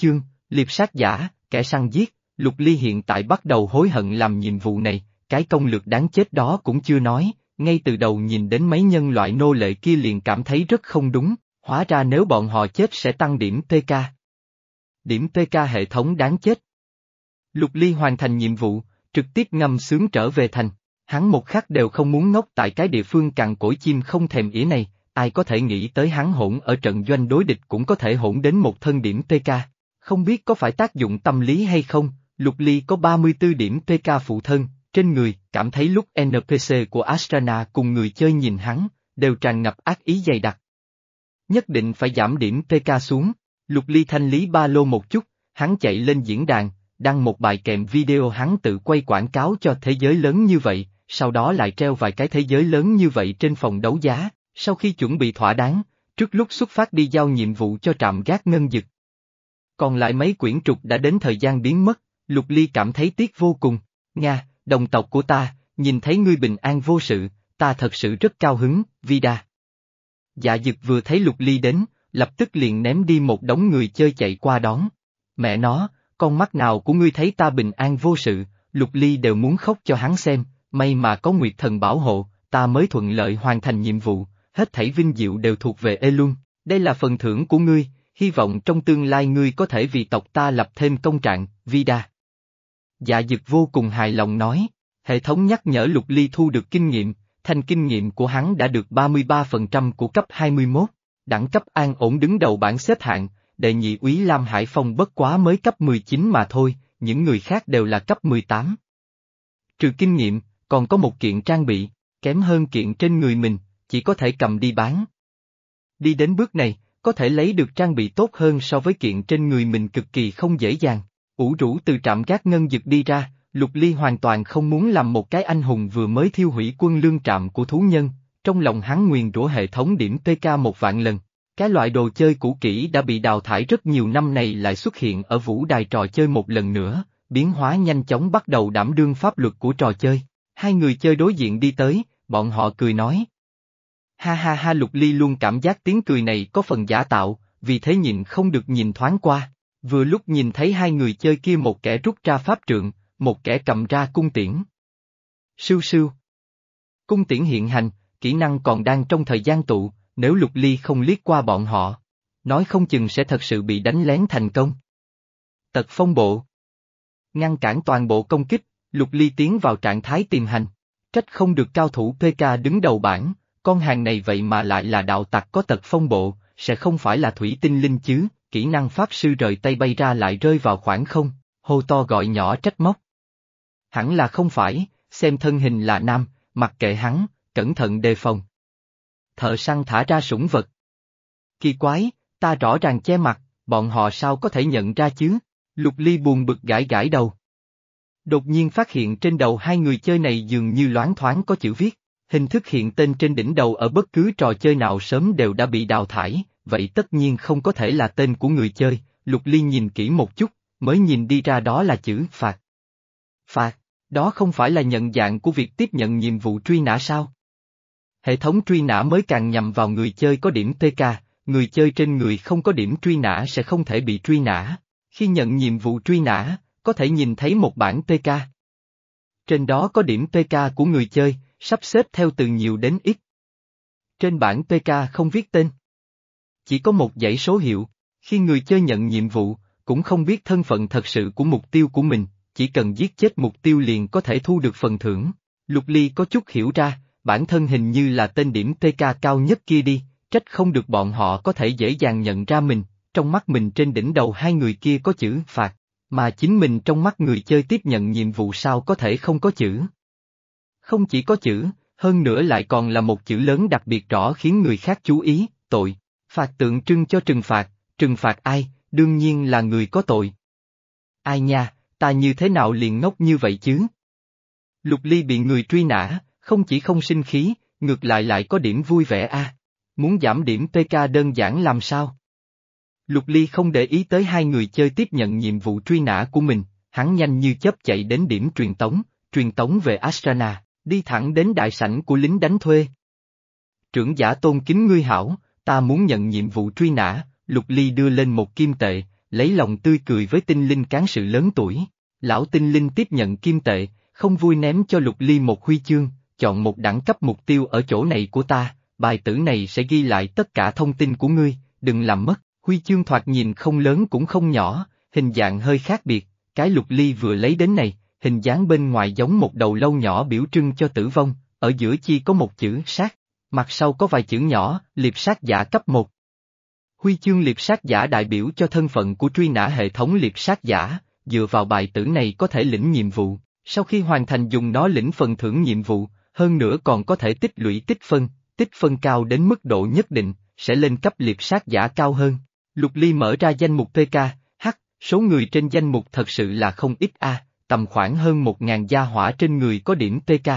Chương, liệp sát giả, kẻ săn giết, Lục Ly hiện tại bắt đầu hối hận làm nhiệm vụ này, cái công lược đáng chết đó cũng chưa nói, ngay từ đầu nhìn đến mấy nhân loại nô lệ kia liền cảm thấy rất không đúng, hóa ra nếu bọn họ chết sẽ tăng điểm TK. Điểm TK hệ thống đáng chết. Lục Ly hoàn thành nhiệm vụ, trực tiếp ngâm sướng trở về thành. Hắn một khắc đều không muốn ngốc tại cái địa phương cằn cỗi chim không thèm ỉa này, ai có thể nghĩ tới hắn hỗn ở trận doanh đối địch cũng có thể hỗn đến một thân điểm TK. Không biết có phải tác dụng tâm lý hay không, Lục Ly có 34 điểm PK phụ thân, trên người, cảm thấy lúc NPC của Astrana cùng người chơi nhìn hắn, đều tràn ngập ác ý dày đặc. Nhất định phải giảm điểm PK xuống, Lục Ly thanh lý ba lô một chút, hắn chạy lên diễn đàn, đăng một bài kèm video hắn tự quay quảng cáo cho thế giới lớn như vậy, sau đó lại treo vài cái thế giới lớn như vậy trên phòng đấu giá, sau khi chuẩn bị thỏa đáng, trước lúc xuất phát đi giao nhiệm vụ cho trạm gác ngân dực. Còn lại mấy quyển trục đã đến thời gian biến mất, Lục Ly cảm thấy tiếc vô cùng, Nga, đồng tộc của ta, nhìn thấy ngươi bình an vô sự, ta thật sự rất cao hứng, Vida. Dạ dực vừa thấy Lục Ly đến, lập tức liền ném đi một đống người chơi chạy qua đón. Mẹ nó, con mắt nào của ngươi thấy ta bình an vô sự, Lục Ly đều muốn khóc cho hắn xem, may mà có Nguyệt Thần bảo hộ, ta mới thuận lợi hoàn thành nhiệm vụ, hết thảy vinh diệu đều thuộc về Ê Luân, đây là phần thưởng của ngươi, hy vọng trong tương lai ngươi có thể vì tộc ta lập thêm công trạng, Vida. Dạ dực vô cùng hài lòng nói, hệ thống nhắc nhở Lục Ly thu được kinh nghiệm, thành kinh nghiệm của hắn đã được 33% của cấp 21, đẳng cấp an ổn đứng đầu bảng xếp hạng, đệ nhị úy Lam Hải Phong bất quá mới cấp 19 mà thôi, những người khác đều là cấp 18. Trừ kinh nghiệm, còn có một kiện trang bị, kém hơn kiện trên người mình, chỉ có thể cầm đi bán. Đi đến bước này, có thể lấy được trang bị tốt hơn so với kiện trên người mình cực kỳ không dễ dàng. Ủ rũ từ trạm gác ngân dực đi ra, Lục Ly hoàn toàn không muốn làm một cái anh hùng vừa mới thiêu hủy quân lương trạm của thú nhân, trong lòng hắn nguyền rủa hệ thống điểm TK một vạn lần. Cái loại đồ chơi cũ kỹ đã bị đào thải rất nhiều năm này lại xuất hiện ở vũ đài trò chơi một lần nữa, biến hóa nhanh chóng bắt đầu đảm đương pháp luật của trò chơi. Hai người chơi đối diện đi tới, bọn họ cười nói. Ha ha ha Lục Ly luôn cảm giác tiếng cười này có phần giả tạo, vì thế nhìn không được nhìn thoáng qua. Vừa lúc nhìn thấy hai người chơi kia một kẻ rút ra pháp trượng, một kẻ cầm ra cung tiễn. Sưu sưu. Cung tiễn hiện hành, kỹ năng còn đang trong thời gian tụ, nếu Lục Ly không liếc qua bọn họ, nói không chừng sẽ thật sự bị đánh lén thành công. Tật phong bộ. Ngăn cản toàn bộ công kích, Lục Ly tiến vào trạng thái tìm hành. Trách không được cao thủ PK đứng đầu bảng, con hàng này vậy mà lại là đạo tặc có tật phong bộ, sẽ không phải là thủy tinh linh chứ, kỹ năng pháp sư rời tay bay ra lại rơi vào khoảng không, hô to gọi nhỏ trách móc. Hẳn là không phải, xem thân hình là nam, mặc kệ hắn, cẩn thận đề phòng. Thợ săn thả ra sủng vật. Kỳ quái, ta rõ ràng che mặt, bọn họ sao có thể nhận ra chứ? Lục Ly buồn bực gãi gãi đầu. Đột nhiên phát hiện trên đầu hai người chơi này dường như loáng thoáng có chữ viết, hình thức hiện tên trên đỉnh đầu ở bất cứ trò chơi nào sớm đều đã bị đào thải, vậy tất nhiên không có thể là tên của người chơi, Lục Ly nhìn kỹ một chút, mới nhìn đi ra đó là chữ phạt. Phạt, đó không phải là nhận dạng của việc tiếp nhận nhiệm vụ truy nã sao? Hệ thống truy nã mới càng nhằm vào người chơi có điểm TK, người chơi trên người không có điểm truy nã sẽ không thể bị truy nã. Khi nhận nhiệm vụ truy nã, có thể nhìn thấy một bảng TK. Trên đó có điểm TK của người chơi, sắp xếp theo từ nhiều đến ít. Trên bảng PK không viết tên. Chỉ có một dãy số hiệu, khi người chơi nhận nhiệm vụ, cũng không biết thân phận thật sự của mục tiêu của mình, chỉ cần giết chết mục tiêu liền có thể thu được phần thưởng. Lục Ly có chút hiểu ra, bản thân hình như là tên điểm TK cao nhất kia đi, trách không được bọn họ có thể dễ dàng nhận ra mình, trong mắt mình trên đỉnh đầu hai người kia có chữ phạt, mà chính mình trong mắt người chơi tiếp nhận nhiệm vụ sao có thể không có chữ. Không chỉ có chữ, hơn nữa lại còn là một chữ lớn đặc biệt rõ khiến người khác chú ý, tội, phạt tượng trưng cho trừng phạt, trừng phạt ai, đương nhiên là người có tội. Ai nha, ta như thế nào liền ngốc như vậy chứ? Lục Ly bị người truy nã, không chỉ không sinh khí, ngược lại lại có điểm vui vẻ a. Muốn giảm điểm PK đơn giản làm sao? Lục Ly không để ý tới hai người chơi tiếp nhận nhiệm vụ truy nã của mình, hắn nhanh như chớp chạy đến điểm truyền tống, truyền tống về Astrana, đi thẳng đến đại sảnh của lính đánh thuê. Trưởng giả tôn kính ngươi hảo, ta muốn nhận nhiệm vụ truy nã, Lục Ly đưa lên một kim tệ, lấy lòng tươi cười với tinh linh cán sự lớn tuổi. Lão tinh linh tiếp nhận kim tệ, không vui ném cho lục ly một huy chương, chọn một đẳng cấp mục tiêu ở chỗ này của ta, bài tử này sẽ ghi lại tất cả thông tin của ngươi, đừng làm mất, huy chương thoạt nhìn không lớn cũng không nhỏ, hình dạng hơi khác biệt, cái lục ly vừa lấy đến này, hình dáng bên ngoài giống một đầu lâu nhỏ biểu trưng cho tử vong, ở giữa chi có một chữ sát, mặt sau có vài chữ nhỏ, liệp sát giả cấp 1. Huy chương liệp sát giả đại biểu cho thân phận của truy nã hệ thống liệp sát giả, dựa vào bài tử này có thể lĩnh nhiệm vụ, sau khi hoàn thành dùng nó lĩnh phần thưởng nhiệm vụ, hơn nữa còn có thể tích lũy tích phân, tích phân cao đến mức độ nhất định, sẽ lên cấp liệp sát giả cao hơn. Lục Ly mở ra danh mục PK, H, số người trên danh mục thật sự là không ít A, tầm khoảng hơn 1.000 gia hỏa trên người có điểm TK,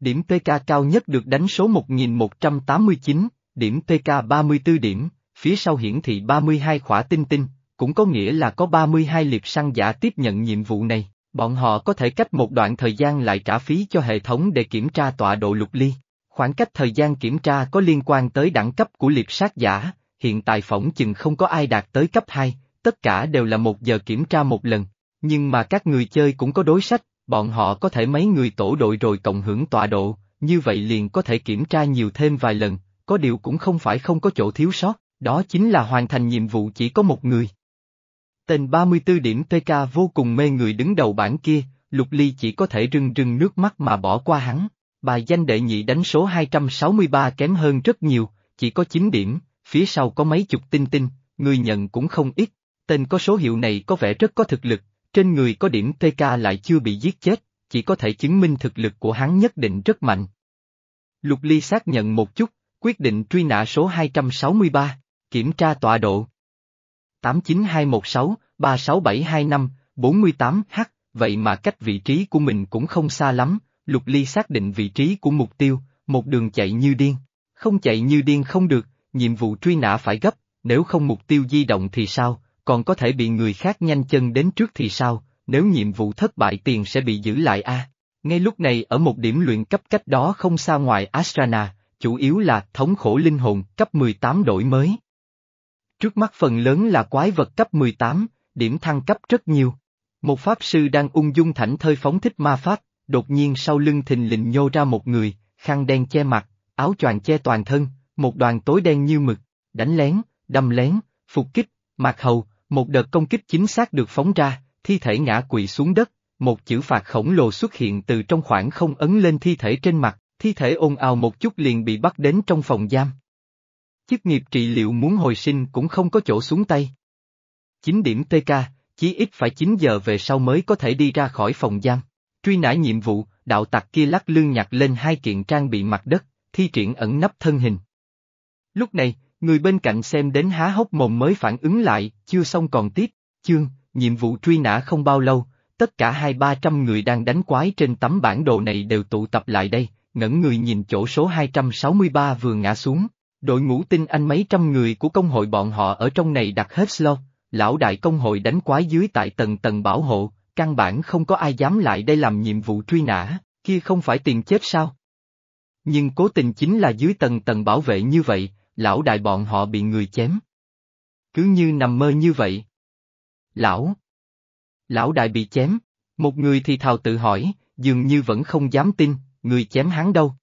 Điểm TK cao nhất được đánh số 1189, điểm TK 34 điểm, phía sau hiển thị 32 khỏa tinh tinh, cũng có nghĩa là có 32 liệp săn giả tiếp nhận nhiệm vụ này. Bọn họ có thể cách một đoạn thời gian lại trả phí cho hệ thống để kiểm tra tọa độ lục ly. Khoảng cách thời gian kiểm tra có liên quan tới đẳng cấp của liệp sát giả, hiện tại phỏng chừng không có ai đạt tới cấp 2, tất cả đều là một giờ kiểm tra một lần. Nhưng mà các người chơi cũng có đối sách, bọn họ có thể mấy người tổ đội rồi cộng hưởng tọa độ, như vậy liền có thể kiểm tra nhiều thêm vài lần, có điều cũng không phải không có chỗ thiếu sót, đó chính là hoàn thành nhiệm vụ chỉ có một người. Tên 34 điểm PK vô cùng mê người đứng đầu bảng kia, Lục Ly chỉ có thể rưng rưng nước mắt mà bỏ qua hắn. Bài danh đệ nhị đánh số 263 kém hơn rất nhiều, chỉ có 9 điểm, phía sau có mấy chục tinh tinh, người nhận cũng không ít. Tên có số hiệu này có vẻ rất có thực lực, trên người có điểm TK lại chưa bị giết chết, chỉ có thể chứng minh thực lực của hắn nhất định rất mạnh. Lục Ly xác nhận một chút, quyết định truy nã số 263, kiểm tra tọa độ. 89216, 36725, 48H, vậy mà cách vị trí của mình cũng không xa lắm, Lục Ly xác định vị trí của mục tiêu, một đường chạy như điên. Không chạy như điên không được, nhiệm vụ truy nã phải gấp, nếu không mục tiêu di động thì sao, còn có thể bị người khác nhanh chân đến trước thì sao, nếu nhiệm vụ thất bại tiền sẽ bị giữ lại a. Ngay lúc này ở một điểm luyện cấp cách đó không xa ngoài Astrana, chủ yếu là thống khổ linh hồn cấp 18 đổi mới. Trước mắt phần lớn là quái vật cấp 18, điểm thăng cấp rất nhiều. Một pháp sư đang ung dung thảnh thơi phóng thích ma pháp, đột nhiên sau lưng thình lình nhô ra một người, khăn đen che mặt, áo choàng che toàn thân, một đoàn tối đen như mực, đánh lén, đâm lén, phục kích, mạc hầu, một đợt công kích chính xác được phóng ra, thi thể ngã quỵ xuống đất, một chữ phạt khổng lồ xuất hiện từ trong khoảng không ấn lên thi thể trên mặt, thi thể ồn ào một chút liền bị bắt đến trong phòng giam. Chức nghiệp trị liệu muốn hồi sinh cũng không có chỗ xuống tay. 9 điểm TK, chí ít phải 9 giờ về sau mới có thể đi ra khỏi phòng giam. Truy nã nhiệm vụ, đạo tặc kia lắc lương nhặt lên hai kiện trang bị mặt đất, thi triển ẩn nấp thân hình. Lúc này, người bên cạnh xem đến há hốc mồm mới phản ứng lại, chưa xong còn tiếp, chương, nhiệm vụ truy nã không bao lâu, tất cả hai ba trăm người đang đánh quái trên tấm bản đồ này đều tụ tập lại đây, ngẩn người nhìn chỗ số 263 vừa ngã xuống. Đội ngũ tinh anh mấy trăm người của công hội bọn họ ở trong này đặt hết slot, lão đại công hội đánh quái dưới tại tầng tầng bảo hộ, căn bản không có ai dám lại đây làm nhiệm vụ truy nã, kia không phải tiền chết sao? Nhưng cố tình chính là dưới tầng tầng bảo vệ như vậy, lão đại bọn họ bị người chém. Cứ như nằm mơ như vậy. Lão! Lão đại bị chém, một người thì thào tự hỏi, dường như vẫn không dám tin, người chém hắn đâu.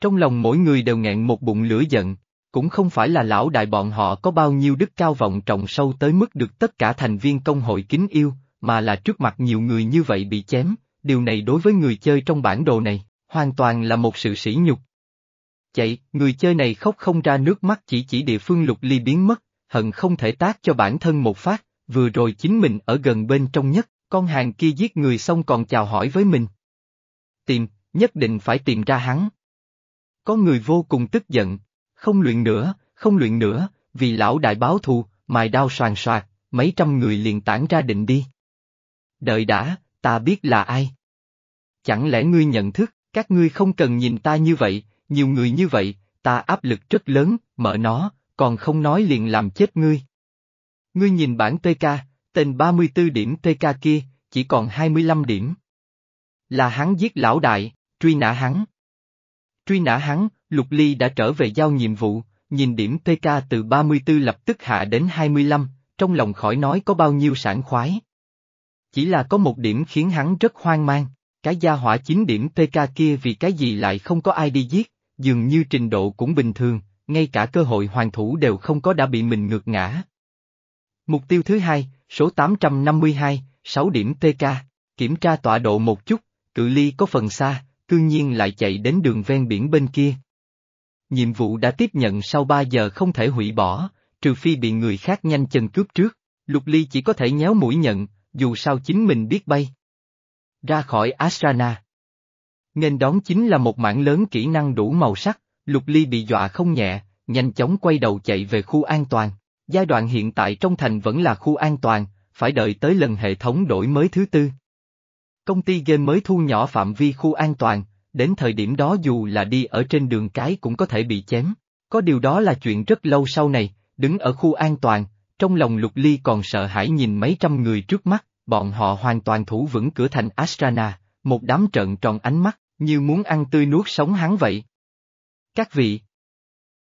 Trong lòng mỗi người đều nghẹn một bụng lửa giận, cũng không phải là lão đại bọn họ có bao nhiêu đức cao vọng trọng sâu tới mức được tất cả thành viên công hội kính yêu, mà là trước mặt nhiều người như vậy bị chém, điều này đối với người chơi trong bản đồ này, hoàn toàn là một sự sỉ nhục. Chạy, người chơi này khóc không ra nước mắt chỉ chỉ địa phương lục ly biến mất, hận không thể tác cho bản thân một phát, vừa rồi chính mình ở gần bên trong nhất, con hàng kia giết người xong còn chào hỏi với mình. Tìm, nhất định phải tìm ra hắn. Có người vô cùng tức giận, không luyện nữa, không luyện nữa, vì lão đại báo thù, mài đao soàn soạt, mấy trăm người liền tản ra định đi. Đợi đã, ta biết là ai. Chẳng lẽ ngươi nhận thức, các ngươi không cần nhìn ta như vậy, nhiều người như vậy, ta áp lực rất lớn, mở nó, còn không nói liền làm chết ngươi. Ngươi nhìn bản TK, tên 34 điểm TK kia, chỉ còn 25 điểm. Là hắn giết lão đại, truy nã hắn. Truy nã hắn, Lục Ly đã trở về giao nhiệm vụ, nhìn điểm TK từ 34 lập tức hạ đến 25, trong lòng khỏi nói có bao nhiêu sản khoái. Chỉ là có một điểm khiến hắn rất hoang mang, cái gia hỏa 9 điểm TK kia vì cái gì lại không có ai đi giết, dường như trình độ cũng bình thường, ngay cả cơ hội hoàn thủ đều không có đã bị mình ngược ngã. Mục tiêu thứ hai, số 852, 6 điểm TK, kiểm tra tọa độ một chút, cự ly có phần xa, cư nhiên lại chạy đến đường ven biển bên kia. Nhiệm vụ đã tiếp nhận sau 3 giờ không thể hủy bỏ, trừ phi bị người khác nhanh chân cướp trước, Lục Ly chỉ có thể nhéo mũi nhận, dù sao chính mình biết bay. Ra khỏi Asrana. Nên đón chính là một mảng lớn kỹ năng đủ màu sắc, Lục Ly bị dọa không nhẹ, nhanh chóng quay đầu chạy về khu an toàn. Giai đoạn hiện tại trong thành vẫn là khu an toàn, phải đợi tới lần hệ thống đổi mới thứ tư. Công ty game mới thu nhỏ phạm vi khu an toàn, đến thời điểm đó dù là đi ở trên đường cái cũng có thể bị chém. Có điều đó là chuyện rất lâu sau này, đứng ở khu an toàn, trong lòng Lục Ly còn sợ hãi nhìn mấy trăm người trước mắt, bọn họ hoàn toàn thủ vững cửa thành Astrana, một đám trợn tròn ánh mắt, như muốn ăn tươi nuốt sống hắn vậy. Các vị!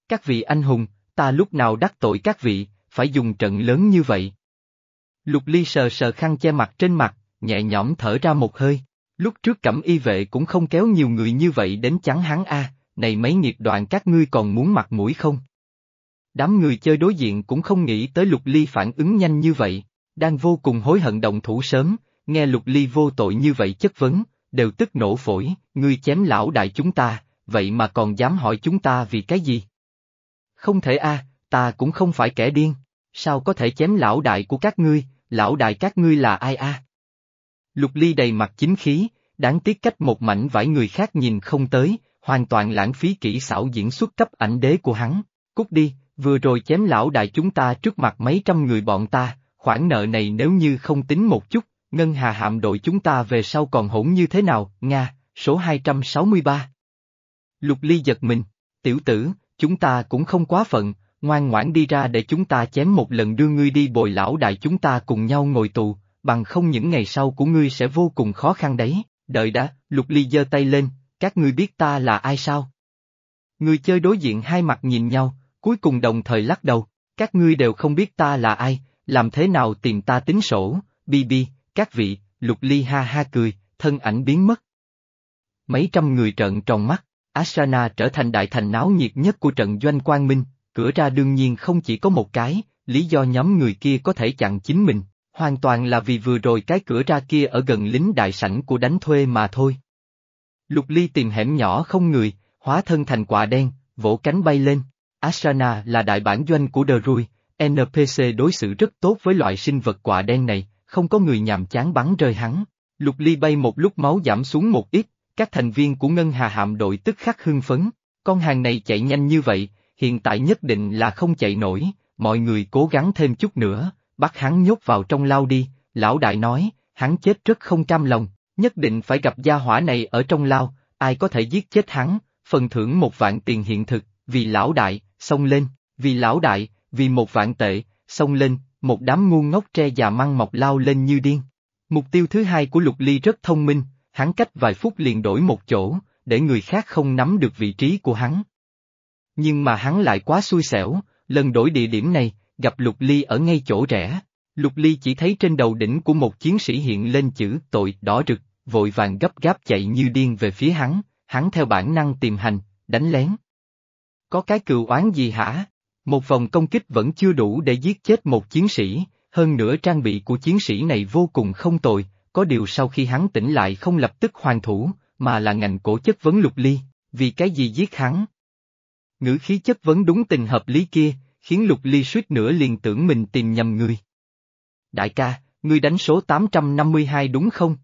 Các vị anh hùng, ta lúc nào đắc tội các vị, phải dùng trận lớn như vậy. Lục Ly sờ sờ khăn che mặt trên mặt, nhẹ nhõm thở ra một hơi. Lúc trước cẩm y vệ cũng không kéo nhiều người như vậy đến chắn hắn a, này mấy nghiệp đoạn các ngươi còn muốn mặt mũi không? Đám người chơi đối diện cũng không nghĩ tới Lục Ly phản ứng nhanh như vậy, đang vô cùng hối hận động thủ sớm, nghe Lục Ly vô tội như vậy chất vấn, đều tức nổ phổi, ngươi chém lão đại chúng ta, vậy mà còn dám hỏi chúng ta vì cái gì? Không thể a, à, ta cũng không phải kẻ điên, sao có thể chém lão đại của các ngươi, lão đại các ngươi là ai a? Lục Ly đầy mặt chính khí, đáng tiếc cách một mảnh vải người khác nhìn không tới, hoàn toàn lãng phí kỹ xảo diễn xuất cấp ảnh đế của hắn. Cút đi, vừa rồi chém lão đại chúng ta trước mặt mấy trăm người bọn ta, khoản nợ này nếu như không tính một chút, ngân hà hạm đội chúng ta về sau còn hỗn như thế nào, Nga, số 263. Lục Ly giật mình, tiểu tử, chúng ta cũng không quá phận, ngoan ngoãn đi ra để chúng ta chém một lần đưa ngươi đi bồi lão đại chúng ta cùng nhau ngồi tù, bằng không những ngày sau của ngươi sẽ vô cùng khó khăn đấy, đợi đã, Lục Ly giơ tay lên, các ngươi biết ta là ai sao? Người chơi đối diện hai mặt nhìn nhau, cuối cùng đồng thời lắc đầu, các ngươi đều không biết ta là ai, làm thế nào tìm ta tính sổ, bi bi, các vị, Lục Ly ha ha cười, thân ảnh biến mất. Mấy trăm người trợn tròn mắt, Asana trở thành đại thành náo nhiệt nhất của trận doanh quang minh, cửa ra đương nhiên không chỉ có một cái, lý do nhóm người kia có thể chặn chính mình, hoàn toàn là vì vừa rồi cái cửa ra kia ở gần lính đại sảnh của đánh thuê mà thôi. Lục Ly tìm hẻm nhỏ không người, hóa thân thành quả đen, vỗ cánh bay lên. Asana là đại bản doanh của The Rui, NPC đối xử rất tốt với loại sinh vật quả đen này, không có người nhàm chán bắn rơi hắn. Lục Ly bay một lúc máu giảm xuống một ít, các thành viên của Ngân Hà Hạm đội tức khắc hưng phấn. Con hàng này chạy nhanh như vậy, hiện tại nhất định là không chạy nổi, mọi người cố gắng thêm chút nữa, bắt hắn nhốt vào trong lao đi, lão đại nói, hắn chết rất không cam lòng, nhất định phải gặp gia hỏa này ở trong lao, ai có thể giết chết hắn, phần thưởng một vạn tiền hiện thực, vì lão đại, xông lên, vì lão đại, vì một vạn tệ, xông lên, một đám ngu ngốc tre già măng mọc lao lên như điên. Mục tiêu thứ hai của Lục Ly rất thông minh, hắn cách vài phút liền đổi một chỗ, để người khác không nắm được vị trí của hắn. Nhưng mà hắn lại quá xui xẻo, lần đổi địa điểm này, gặp Lục Ly ở ngay chỗ rẽ. Lục Ly chỉ thấy trên đầu đỉnh của một chiến sĩ hiện lên chữ tội đỏ rực, vội vàng gấp gáp chạy như điên về phía hắn, hắn theo bản năng tìm hành, đánh lén. Có cái cựu oán gì hả? Một vòng công kích vẫn chưa đủ để giết chết một chiến sĩ, hơn nữa trang bị của chiến sĩ này vô cùng không tồi, có điều sau khi hắn tỉnh lại không lập tức hoàn thủ, mà là ngành cổ chất vấn lục ly, vì cái gì giết hắn? Ngữ khí chất vấn đúng tình hợp lý kia, khiến lục ly suýt nữa liền tưởng mình tìm nhầm người. Đại ca, ngươi đánh số 852 đúng không?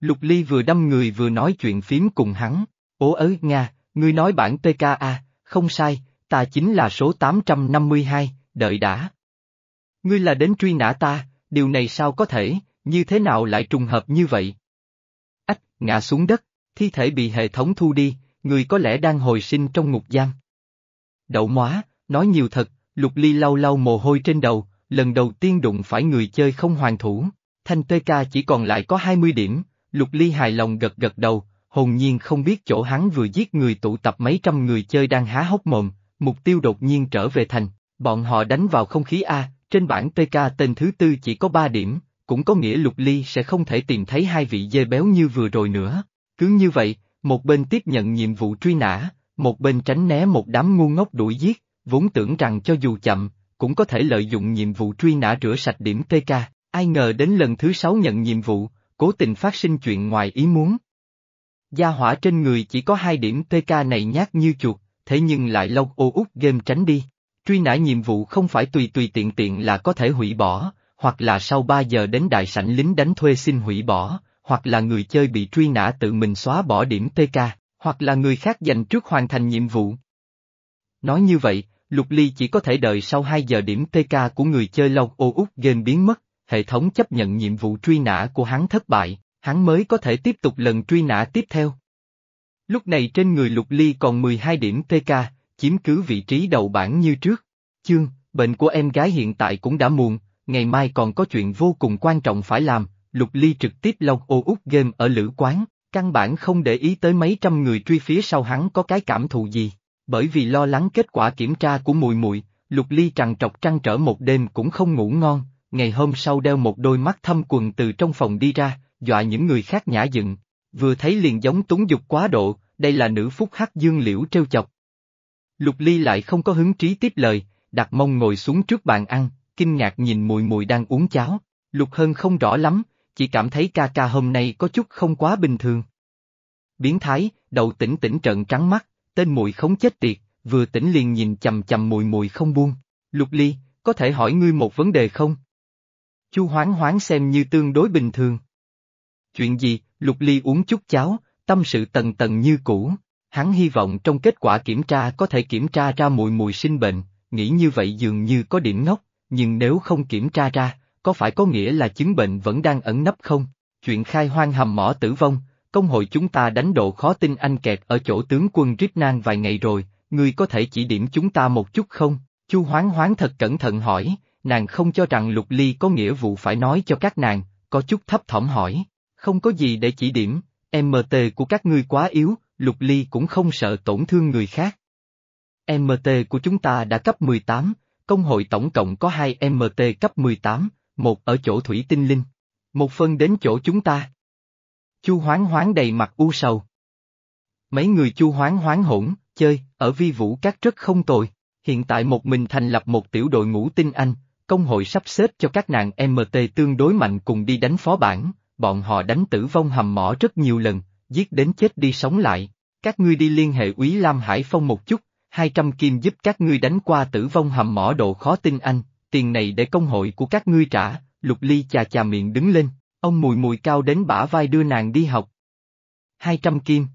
Lục ly vừa đâm người vừa nói chuyện phím cùng hắn, ố ớ Nga, ngươi nói bản PKA, không sai, ta chính là số 852, đợi đã. Ngươi là đến truy nã ta, điều này sao có thể, như thế nào lại trùng hợp như vậy? Ách, ngã xuống đất, thi thể bị hệ thống thu đi, người có lẽ đang hồi sinh trong ngục giam. Đậu móa, nói nhiều thật, lục ly lau lau mồ hôi trên đầu, lần đầu tiên đụng phải người chơi không hoàn thủ, thanh PK chỉ còn lại có 20 điểm, lục ly hài lòng gật gật đầu, hồn nhiên không biết chỗ hắn vừa giết người tụ tập mấy trăm người chơi đang há hốc mồm, mục tiêu đột nhiên trở về thành, bọn họ đánh vào không khí A, trên bảng PK tên thứ tư chỉ có 3 điểm, cũng có nghĩa Lục Ly sẽ không thể tìm thấy hai vị dê béo như vừa rồi nữa. Cứ như vậy, một bên tiếp nhận nhiệm vụ truy nã, một bên tránh né một đám ngu ngốc đuổi giết, vốn tưởng rằng cho dù chậm, cũng có thể lợi dụng nhiệm vụ truy nã rửa sạch điểm PK, ai ngờ đến lần thứ sáu nhận nhiệm vụ, cố tình phát sinh chuyện ngoài ý muốn. Gia hỏa trên người chỉ có hai điểm TK này nhát như chuột, thế nhưng lại lâu ô út game tránh đi. Truy nã nhiệm vụ không phải tùy tùy tiện tiện là có thể hủy bỏ, hoặc là sau 3 giờ đến đại sảnh lính đánh thuê xin hủy bỏ, hoặc là người chơi bị truy nã tự mình xóa bỏ điểm TK, hoặc là người khác dành trước hoàn thành nhiệm vụ. Nói như vậy, Lục Ly chỉ có thể đợi sau 2 giờ điểm TK của người chơi lâu ô út game biến mất, hệ thống chấp nhận nhiệm vụ truy nã của hắn thất bại, hắn mới có thể tiếp tục lần truy nã tiếp theo. Lúc này trên người Lục Ly còn 12 điểm TK, chiếm cứ vị trí đầu bảng như trước. Chương, bệnh của em gái hiện tại cũng đã muộn, ngày mai còn có chuyện vô cùng quan trọng phải làm, Lục Ly trực tiếp log ô út game ở lữ quán, căn bản không để ý tới mấy trăm người truy phía sau hắn có cái cảm thụ gì. Bởi vì lo lắng kết quả kiểm tra của mùi mùi, Lục Ly trằn trọc trăn trở một đêm cũng không ngủ ngon, ngày hôm sau đeo một đôi mắt thâm quần từ trong phòng đi ra, dọa những người khác nhã dựng. Vừa thấy liền giống túng dục quá độ, đây là nữ phúc hắc dương liễu trêu chọc. Lục Ly lại không có hứng trí tiếp lời, đặt mông ngồi xuống trước bàn ăn, kinh ngạc nhìn mùi mùi đang uống cháo. Lục Hân không rõ lắm, chỉ cảm thấy ca ca hôm nay có chút không quá bình thường. Biến thái, đầu tỉnh tỉnh trận trắng mắt, tên mùi không chết tiệt, vừa tỉnh liền nhìn chầm chầm mùi mùi không buông. Lục Ly, có thể hỏi ngươi một vấn đề không? Chu hoáng hoáng xem như tương đối bình thường. Chuyện gì, Lục Ly uống chút cháo, tâm sự tần tần như cũ. Hắn hy vọng trong kết quả kiểm tra có thể kiểm tra ra mùi mùi sinh bệnh, nghĩ như vậy dường như có điểm ngốc, nhưng nếu không kiểm tra ra, có phải có nghĩa là chứng bệnh vẫn đang ẩn nấp không? Chuyện khai hoang hầm mỏ tử vong, công hội chúng ta đánh độ khó tin anh kẹt ở chỗ tướng quân Ripnan vài ngày rồi, ngươi có thể chỉ điểm chúng ta một chút không? Chu Hoán Hoán thật cẩn thận hỏi, nàng không cho rằng Lục Ly có nghĩa vụ phải nói cho các nàng, có chút thấp thỏm hỏi, không có gì để chỉ điểm, MT của các ngươi quá yếu, Lục Ly cũng không sợ tổn thương người khác. MT của chúng ta đã cấp 18, công hội tổng cộng có 2 MT cấp 18, một ở chỗ Thủy Tinh Linh, một phân đến chỗ chúng ta. Chu hoáng hoáng đầy mặt u sầu. Mấy người chu hoáng hoáng hỗn, chơi, ở vi vũ các rất không tồi, hiện tại một mình thành lập một tiểu đội ngũ tinh anh, công hội sắp xếp cho các nàng MT tương đối mạnh cùng đi đánh phó bản, bọn họ đánh tử vong hầm mỏ rất nhiều lần, giết đến chết đi sống lại. Các ngươi đi liên hệ úy Lam Hải Phong một chút, 200 kim giúp các ngươi đánh qua tử vong hầm mỏ độ khó tin anh, tiền này để công hội của các ngươi trả, lục ly chà chà miệng đứng lên, ông mùi mùi cao đến bả vai đưa nàng đi học. 200 kim.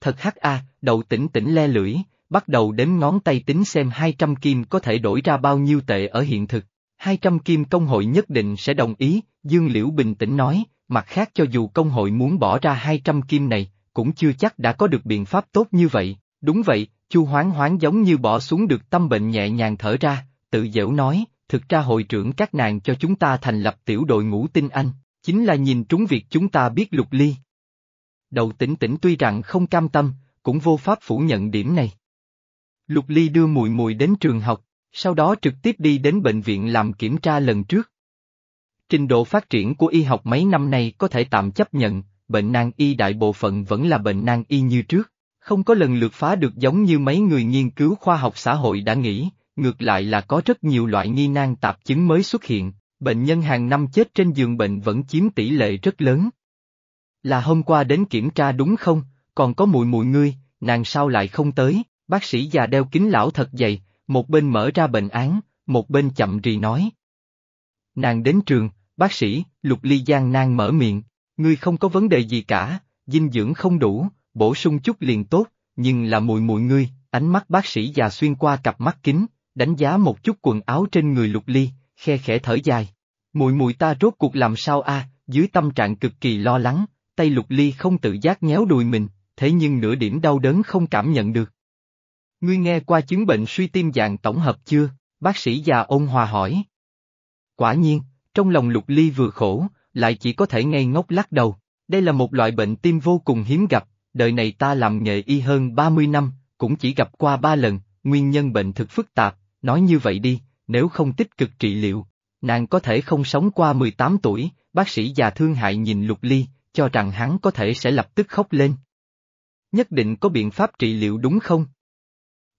Thật hắc a, đầu tỉnh tỉnh le lưỡi, bắt đầu đếm ngón tay tính xem 200 kim có thể đổi ra bao nhiêu tệ ở hiện thực. 200 kim công hội nhất định sẽ đồng ý, Dương Liễu bình tĩnh nói, mặt khác cho dù công hội muốn bỏ ra 200 kim này, cũng chưa chắc đã có được biện pháp tốt như vậy, đúng vậy, Chu Hoáng Hoáng giống như bỏ xuống được tâm bệnh nhẹ nhàng thở ra, tự dễu nói, thực ra hội trưởng các nàng cho chúng ta thành lập tiểu đội ngũ tinh anh, chính là nhìn trúng việc chúng ta biết lục ly. Đầu tỉnh tỉnh tuy rằng không cam tâm, cũng vô pháp phủ nhận điểm này. Lục ly đưa mùi mùi đến trường học, sau đó trực tiếp đi đến bệnh viện làm kiểm tra lần trước. Trình độ phát triển của y học mấy năm nay có thể tạm chấp nhận, bệnh nan y đại bộ phận vẫn là bệnh nan y như trước, không có lần lượt phá được giống như mấy người nghiên cứu khoa học xã hội đã nghĩ, ngược lại là có rất nhiều loại nghi nan tạp chứng mới xuất hiện, bệnh nhân hàng năm chết trên giường bệnh vẫn chiếm tỷ lệ rất lớn. Là hôm qua đến kiểm tra đúng không, còn có mùi mùi ngươi, nàng sao lại không tới, bác sĩ già đeo kính lão thật dày, một bên mở ra bệnh án, một bên chậm rì nói. Nàng đến trường, bác sĩ, lục ly giang nàng mở miệng, ngươi không có vấn đề gì cả, dinh dưỡng không đủ, bổ sung chút liền tốt, nhưng là mùi mùi ngươi, ánh mắt bác sĩ già xuyên qua cặp mắt kính, đánh giá một chút quần áo trên người lục ly, khe khẽ thở dài. Mùi mùi ta rốt cuộc làm sao a? dưới tâm trạng cực kỳ lo lắng, tay lục ly không tự giác nhéo đùi mình, thế nhưng nửa điểm đau đớn không cảm nhận được. Ngươi nghe qua chứng bệnh suy tim dạng tổng hợp chưa? Bác sĩ già ôn hòa hỏi. Quả nhiên, trong lòng lục ly vừa khổ, lại chỉ có thể ngây ngốc lắc đầu. Đây là một loại bệnh tim vô cùng hiếm gặp, đời này ta làm nghề y hơn 30 năm, cũng chỉ gặp qua ba lần, nguyên nhân bệnh thực phức tạp, nói như vậy đi, nếu không tích cực trị liệu, nàng có thể không sống qua 18 tuổi, bác sĩ già thương hại nhìn Lục Ly, cho rằng hắn có thể sẽ lập tức khóc lên. Nhất định có biện pháp trị liệu đúng không?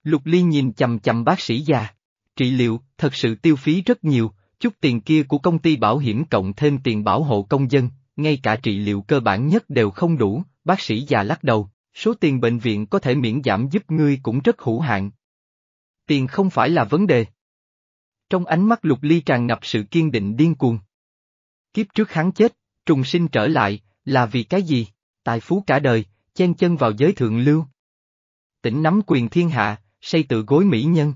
Lục Ly nhìn chầm chầm bác sĩ già. Trị liệu, thật sự tiêu phí rất nhiều, chút tiền kia của công ty bảo hiểm cộng thêm tiền bảo hộ công dân, ngay cả trị liệu cơ bản nhất đều không đủ, bác sĩ già lắc đầu, số tiền bệnh viện có thể miễn giảm giúp ngươi cũng rất hữu hạn. Tiền không phải là vấn đề. Trong ánh mắt lục ly tràn ngập sự kiên định điên cuồng. Kiếp trước hắn chết, trùng sinh trở lại, là vì cái gì? Tài phú cả đời, chen chân vào giới thượng lưu. Tỉnh nắm quyền thiên hạ, say tự gối mỹ nhân.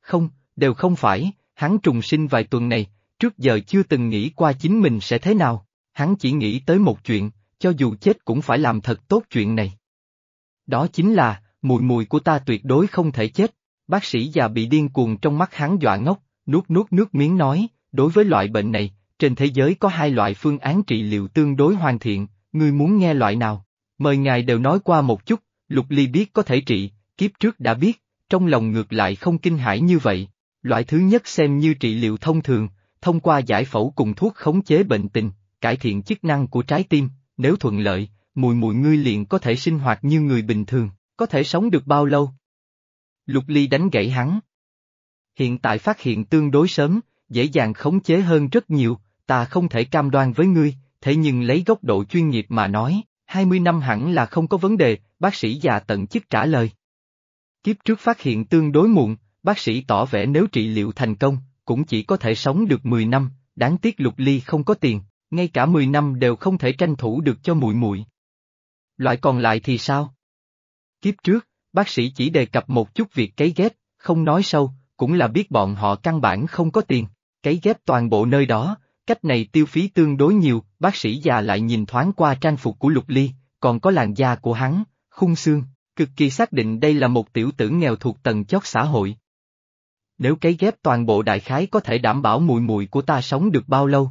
Không, đều không phải, hắn trùng sinh vài tuần này, trước giờ chưa từng nghĩ qua chính mình sẽ thế nào, hắn chỉ nghĩ tới một chuyện, cho dù chết cũng phải làm thật tốt chuyện này. Đó chính là, mùi mùi của ta tuyệt đối không thể chết, bác sĩ già bị điên cuồng trong mắt hắn dọa ngốc, nuốt nuốt nước miếng nói, đối với loại bệnh này, trên thế giới có hai loại phương án trị liệu tương đối hoàn thiện, ngươi muốn nghe loại nào? Mời ngài đều nói qua một chút, Lục Ly biết có thể trị, kiếp trước đã biết, trong lòng ngược lại không kinh hãi như vậy. Loại thứ nhất xem như trị liệu thông thường, thông qua giải phẫu cùng thuốc khống chế bệnh tình, cải thiện chức năng của trái tim, nếu thuận lợi, mùi mùi ngươi liền có thể sinh hoạt như người bình thường, có thể sống được bao lâu? Lục Ly đánh gãy hắn. Hiện tại phát hiện tương đối sớm, dễ dàng khống chế hơn rất nhiều, ta không thể cam đoan với ngươi, thế nhưng lấy góc độ chuyên nghiệp mà nói, 20 năm hẳn là không có vấn đề, bác sĩ già tận chức trả lời. Kiếp trước phát hiện tương đối muộn, bác sĩ tỏ vẻ nếu trị liệu thành công, cũng chỉ có thể sống được 10 năm, đáng tiếc lục ly không có tiền, ngay cả 10 năm đều không thể tranh thủ được cho muội muội. Loại còn lại thì sao? Kiếp trước, bác sĩ chỉ đề cập một chút việc cấy ghép, không nói sâu, cũng là biết bọn họ căn bản không có tiền, cấy ghép toàn bộ nơi đó, cách này tiêu phí tương đối nhiều, bác sĩ già lại nhìn thoáng qua trang phục của Lục Ly, còn có làn da của hắn, khung xương, cực kỳ xác định đây là một tiểu tử nghèo thuộc tầng chót xã hội. Nếu cấy ghép toàn bộ đại khái có thể đảm bảo mùi mùi của ta sống được bao lâu?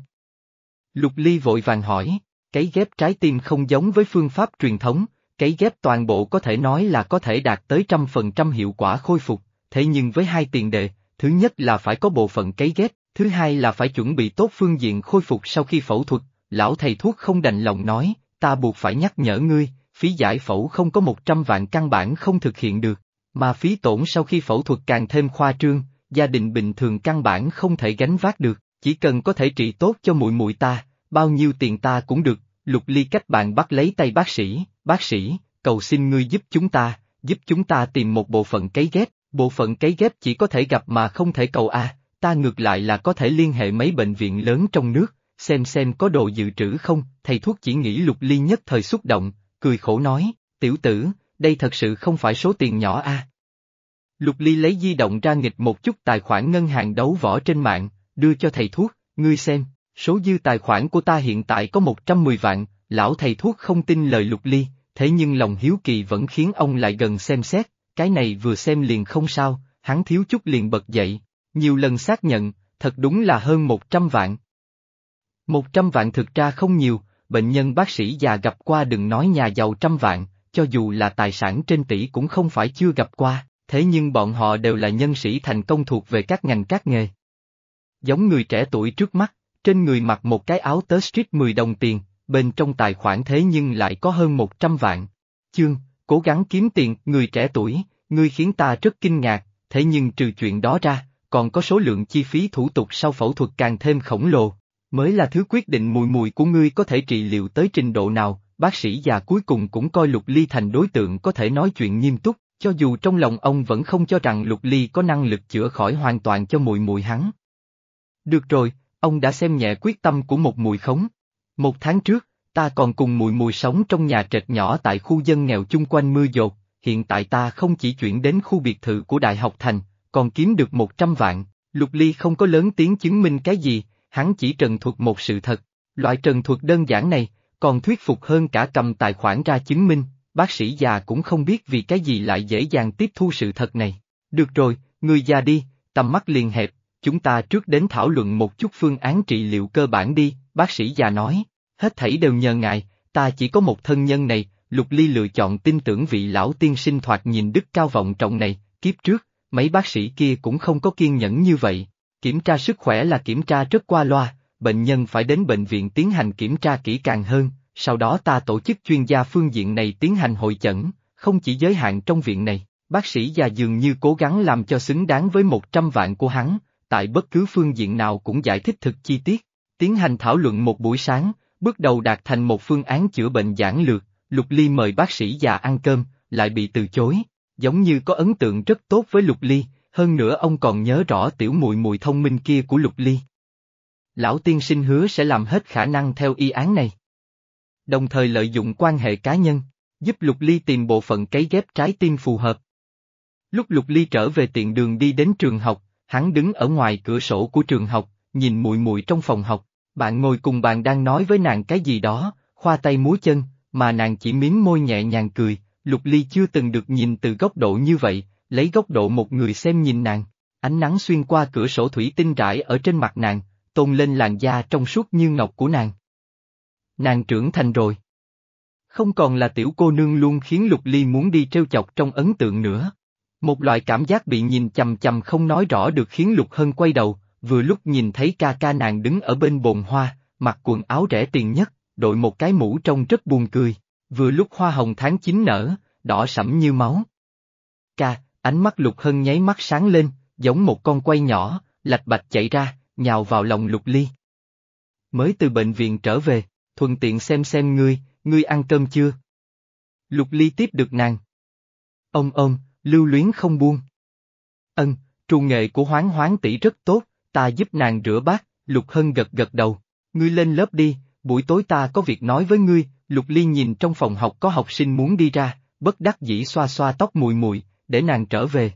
Lục Ly vội vàng hỏi, cấy ghép trái tim không giống với phương pháp truyền thống, cấy ghép toàn bộ có thể nói là có thể đạt tới trăm phần trăm hiệu quả khôi phục, thế nhưng với hai tiền đề, thứ nhất là phải có bộ phận cấy ghép, thứ hai là phải chuẩn bị tốt phương diện khôi phục sau khi phẫu thuật, lão thầy thuốc không đành lòng nói, ta buộc phải nhắc nhở ngươi, phí giải phẫu không có một trăm vạn căn bản không thực hiện được, mà phí tổn sau khi phẫu thuật càng thêm khoa trương, gia đình bình thường căn bản không thể gánh vác được, chỉ cần có thể trị tốt cho muội muội ta, bao nhiêu tiền ta cũng được, lục ly cách bạn bắt lấy tay bác sĩ, bác sĩ, cầu xin ngươi giúp chúng ta, giúp chúng ta tìm một bộ phận cấy ghép, bộ phận cấy ghép chỉ có thể gặp mà không thể cầu a, ta ngược lại là có thể liên hệ mấy bệnh viện lớn trong nước, xem xem có đồ dự trữ không, thầy thuốc chỉ nghĩ lục ly nhất thời xúc động, cười khổ nói, tiểu tử, đây thật sự không phải số tiền nhỏ a. Lục ly lấy di động ra nghịch một chút tài khoản ngân hàng đấu võ trên mạng, đưa cho thầy thuốc, ngươi xem, số dư tài khoản của ta hiện tại có 110 vạn, lão thầy thuốc không tin lời lục ly, thế nhưng lòng hiếu kỳ vẫn khiến ông lại gần xem xét, cái này vừa xem liền không sao, hắn thiếu chút liền bật dậy, nhiều lần xác nhận, thật đúng là hơn 100 vạn. 100 vạn thực ra không nhiều, bệnh nhân bác sĩ già gặp qua đừng nói nhà giàu trăm vạn, cho dù là tài sản trên tỷ cũng không phải chưa gặp qua, thế nhưng bọn họ đều là nhân sĩ thành công thuộc về các ngành các nghề. Giống người trẻ tuổi trước mắt, trên người mặc một cái áo tớ street 10 đồng tiền, bên trong tài khoản thế nhưng lại có hơn 100 vạn. Chương, cố gắng kiếm tiền, người trẻ tuổi, ngươi khiến ta rất kinh ngạc, thế nhưng trừ chuyện đó ra, còn có số lượng chi phí thủ tục sau phẫu thuật càng thêm khổng lồ, mới là thứ quyết định mùi mùi của ngươi có thể trị liệu tới trình độ nào, bác sĩ già cuối cùng cũng coi Lục Ly thành đối tượng có thể nói chuyện nghiêm túc, cho dù trong lòng ông vẫn không cho rằng Lục Ly có năng lực chữa khỏi hoàn toàn cho mùi mùi hắn. Được rồi, ông đã xem nhẹ quyết tâm của một mùi khống. Một tháng trước, ta còn cùng mùi mùi sống trong nhà trệt nhỏ tại khu dân nghèo chung quanh mưa dột, hiện tại ta không chỉ chuyển đến khu biệt thự của Đại học Thành, còn kiếm được 100 vạn, Lục Ly không có lớn tiếng chứng minh cái gì, hắn chỉ trần thuật một sự thật, loại trần thuật đơn giản này, còn thuyết phục hơn cả cầm tài khoản ra chứng minh, bác sĩ già cũng không biết vì cái gì lại dễ dàng tiếp thu sự thật này. Được rồi, người già đi, tầm mắt liền hẹp, chúng ta trước đến thảo luận một chút phương án trị liệu cơ bản đi, bác sĩ già nói, hết thảy đều nhờ ngài, ta chỉ có một thân nhân này, Lục Ly lựa chọn tin tưởng vị lão tiên sinh thoạt nhìn đức cao vọng trọng này, kiếp trước, mấy bác sĩ kia cũng không có kiên nhẫn như vậy. Kiểm tra sức khỏe là kiểm tra rất qua loa, bệnh nhân phải đến bệnh viện tiến hành kiểm tra kỹ càng hơn, sau đó ta tổ chức chuyên gia phương diện này tiến hành hội chẩn, không chỉ giới hạn trong viện này, bác sĩ già dường như cố gắng làm cho xứng đáng với 100 vạn của hắn, tại bất cứ phương diện nào cũng giải thích thực chi tiết, tiến hành thảo luận một buổi sáng, bước đầu đạt thành một phương án chữa bệnh giản lược, Lục Ly mời bác sĩ già ăn cơm, lại bị từ chối, giống như có ấn tượng rất tốt với Lục Ly, hơn nữa ông còn nhớ rõ tiểu mùi mùi thông minh kia của Lục Ly. Lão tiên sinh hứa sẽ làm hết khả năng theo y án này. Đồng thời lợi dụng quan hệ cá nhân, giúp Lục Ly tìm bộ phận cấy ghép trái tim phù hợp. Lúc Lục Ly trở về tiện đường đi đến trường học, hắn đứng ở ngoài cửa sổ của trường học, nhìn muội muội trong phòng học, bạn ngồi cùng bạn đang nói với nàng cái gì đó, khoa tay múa chân, mà nàng chỉ miếm môi nhẹ nhàng cười, Lục Ly chưa từng được nhìn từ góc độ như vậy, lấy góc độ một người xem nhìn nàng. Ánh nắng xuyên qua cửa sổ thủy tinh rải ở trên mặt nàng, tôn lên làn da trong suốt như ngọc của nàng. Nàng trưởng thành rồi. Không còn là tiểu cô nương luôn khiến Lục Ly muốn đi trêu chọc trong ấn tượng nữa. Một loại cảm giác bị nhìn chầm chầm không nói rõ được khiến Lục Hân quay đầu, vừa lúc nhìn thấy ca ca nàng đứng ở bên bồn hoa, mặc quần áo rẻ tiền nhất, đội một cái mũ trông rất buồn cười, vừa lúc hoa hồng tháng chín nở, đỏ sẫm như máu. Ca, ánh mắt Lục Hân nháy mắt sáng lên, giống một con quay nhỏ, lạch bạch chạy ra, nhào vào lòng Lục Ly. Mới từ bệnh viện trở về, thuận tiện xem xem ngươi, ngươi ăn cơm chưa? Lục Ly tiếp được nàng. Ông ông, lưu luyến không buông. Ân, trù nghệ của hoáng hoáng tỷ rất tốt, ta giúp nàng rửa bát, Lục Hân gật gật đầu. Ngươi lên lớp đi, buổi tối ta có việc nói với ngươi, Lục Ly nhìn trong phòng học có học sinh muốn đi ra, bất đắc dĩ xoa xoa tóc mùi mùi, để nàng trở về.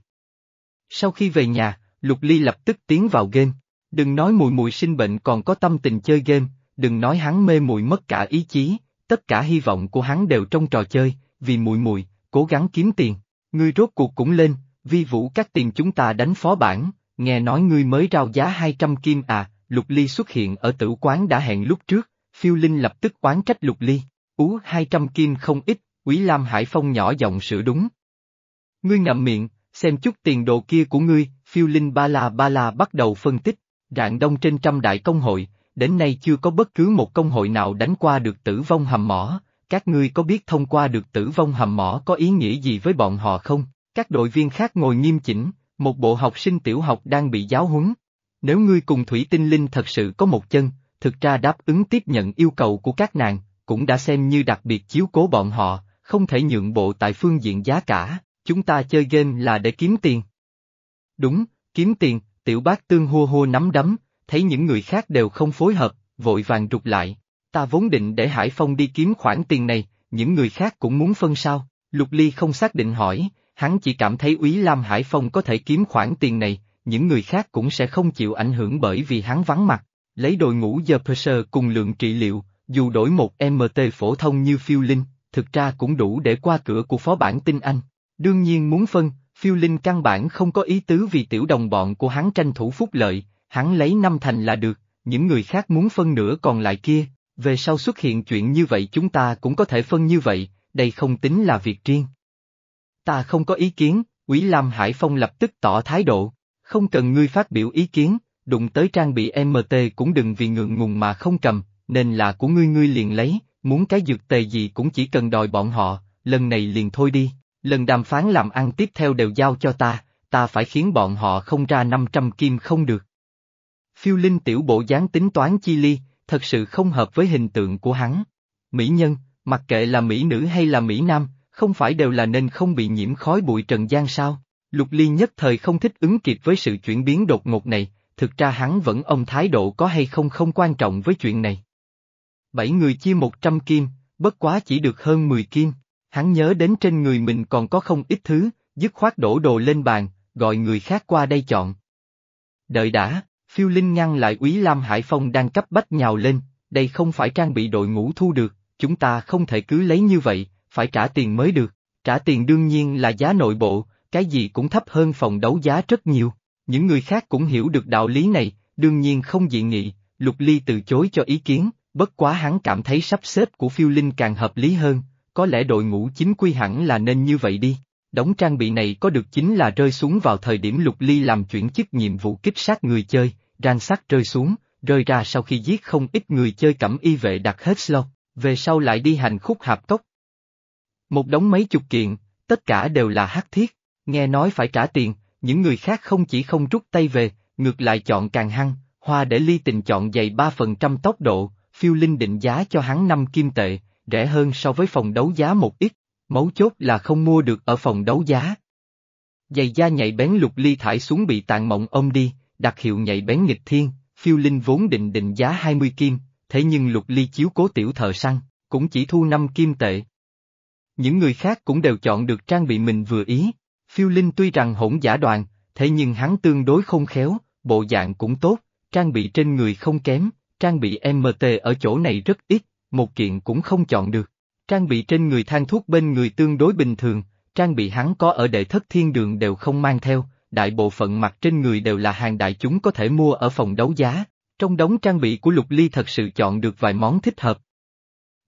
Sau khi về nhà, Lục Ly lập tức tiến vào game. Đừng nói mùi mùi sinh bệnh còn có tâm tình chơi game, đừng nói hắn mê mùi mất cả ý chí, tất cả hy vọng của hắn đều trong trò chơi, vì mùi mùi, cố gắng kiếm tiền. Ngươi rốt cuộc cũng lên, vi vũ các tiền chúng ta đánh phó bản, nghe nói ngươi mới rao giá 200 kim à, Lục Ly xuất hiện ở tử quán đã hẹn lúc trước, phiêu linh lập tức oán trách Lục Ly, ú 200 kim không ít, Quý Lam Hải Phong nhỏ giọng sửa đúng. Ngươi ngậm miệng, xem chút tiền đồ kia của ngươi, phiêu linh ba la ba la bắt đầu phân tích, rạng đông trên trăm đại công hội, đến nay chưa có bất cứ một công hội nào đánh qua được tử vong hầm mỏ, các ngươi có biết thông qua được tử vong hầm mỏ có ý nghĩa gì với bọn họ không? Các đội viên khác ngồi nghiêm chỉnh, một bộ học sinh tiểu học đang bị giáo huấn. Nếu ngươi cùng Thủy Tinh Linh thật sự có một chân, thực ra đáp ứng tiếp nhận yêu cầu của các nàng, cũng đã xem như đặc biệt chiếu cố bọn họ, không thể nhượng bộ tại phương diện giá cả, chúng ta chơi game là để kiếm tiền. Đúng, kiếm tiền, tiểu bác tương hô hô nắm đấm, thấy những người khác đều không phối hợp, vội vàng rụt lại. Ta vốn định để Hải Phong đi kiếm khoản tiền này, những người khác cũng muốn phân sao, Lục Ly không xác định hỏi, hắn chỉ cảm thấy Úy Lam Hải Phong có thể kiếm khoản tiền này, những người khác cũng sẽ không chịu ảnh hưởng bởi vì hắn vắng mặt. Lấy đội ngũ giờ Purser cùng lượng trị liệu, dù đổi một MT phổ thông như phiêu linh, thực ra cũng đủ để qua cửa của phó bản tinh anh. Đương nhiên muốn phân, phiêu linh căn bản không có ý tứ vì tiểu đồng bọn của hắn tranh thủ phúc lợi, hắn lấy năm thành là được, những người khác muốn phân nửa còn lại kia, về sau xuất hiện chuyện như vậy chúng ta cũng có thể phân như vậy, đây không tính là việc riêng. Ta không có ý kiến, Quý Lam Hải Phong lập tức tỏ thái độ, không cần ngươi phát biểu ý kiến, đụng tới trang bị MT cũng đừng vì ngượng ngùng mà không cầm, nên là của ngươi ngươi liền lấy, muốn cái dược tề gì cũng chỉ cần đòi bọn họ, lần này liền thôi đi, lần đàm phán làm ăn tiếp theo đều giao cho ta, ta phải khiến bọn họ không ra 500 kim không được. Phiêu linh tiểu bộ dáng tính toán chi ly, thật sự không hợp với hình tượng của hắn. Mỹ nhân, mặc kệ là Mỹ nữ hay là Mỹ nam, không phải đều là nên không bị nhiễm khói bụi trần gian sao? Lục Ly nhất thời không thích ứng kịp với sự chuyển biến đột ngột này, thực ra hắn vẫn ông thái độ có hay không không quan trọng với chuyện này. Bảy người chia một trăm kim, bất quá chỉ được hơn mười kim, hắn nhớ đến trên người mình còn có không ít thứ, dứt khoát đổ đồ lên bàn, gọi người khác qua đây chọn. Đợi đã, phiêu linh ngăn lại úy Lam Hải Phong đang cấp bách nhào lên, đây không phải trang bị đội ngũ thu được, chúng ta không thể cứ lấy như vậy, phải trả tiền mới được, trả tiền đương nhiên là giá nội bộ, cái gì cũng thấp hơn phòng đấu giá rất nhiều. Những người khác cũng hiểu được đạo lý này, đương nhiên không dị nghị, Lục Ly từ chối cho ý kiến, bất quá hắn cảm thấy sắp xếp của phiêu linh càng hợp lý hơn, có lẽ đội ngũ chính quy hẳn là nên như vậy đi. Đóng trang bị này có được chính là rơi xuống vào thời điểm Lục Ly làm chuyển chức nhiệm vụ kích sát người chơi, ran sắt rơi xuống, rơi ra sau khi giết không ít người chơi cẩm y vệ đặt hết slot, về sau lại đi hành khúc hạp cốc. Một đống mấy chục kiện, tất cả đều là hắc thiết, nghe nói phải trả tiền, những người khác không chỉ không rút tay về, ngược lại chọn càng hăng, hoa để ly tình chọn dày 3% tốc độ, phiêu linh định giá cho hắn 5 kim tệ, rẻ hơn so với phòng đấu giá một ít, mấu chốt là không mua được ở phòng đấu giá. Giày da nhạy bén lục ly thải xuống bị tàn mộng ôm đi, đặc hiệu nhạy bén nghịch thiên, phiêu linh vốn định định giá 20 kim, thế nhưng lục ly chiếu cố tiểu thợ săn, cũng chỉ thu 5 kim tệ. Những người khác cũng đều chọn được trang bị mình vừa ý, phiêu linh tuy rằng hỗn giả đoàn, thế nhưng hắn tương đối không khéo, bộ dạng cũng tốt, trang bị trên người không kém, trang bị MT ở chỗ này rất ít, một kiện cũng không chọn được. Trang bị trên người thang thuốc bên người tương đối bình thường, trang bị hắn có ở đệ thất thiên đường đều không mang theo, đại bộ phận mặt trên người đều là hàng đại chúng có thể mua ở phòng đấu giá, trong đống trang bị của Lục Ly thật sự chọn được vài món thích hợp.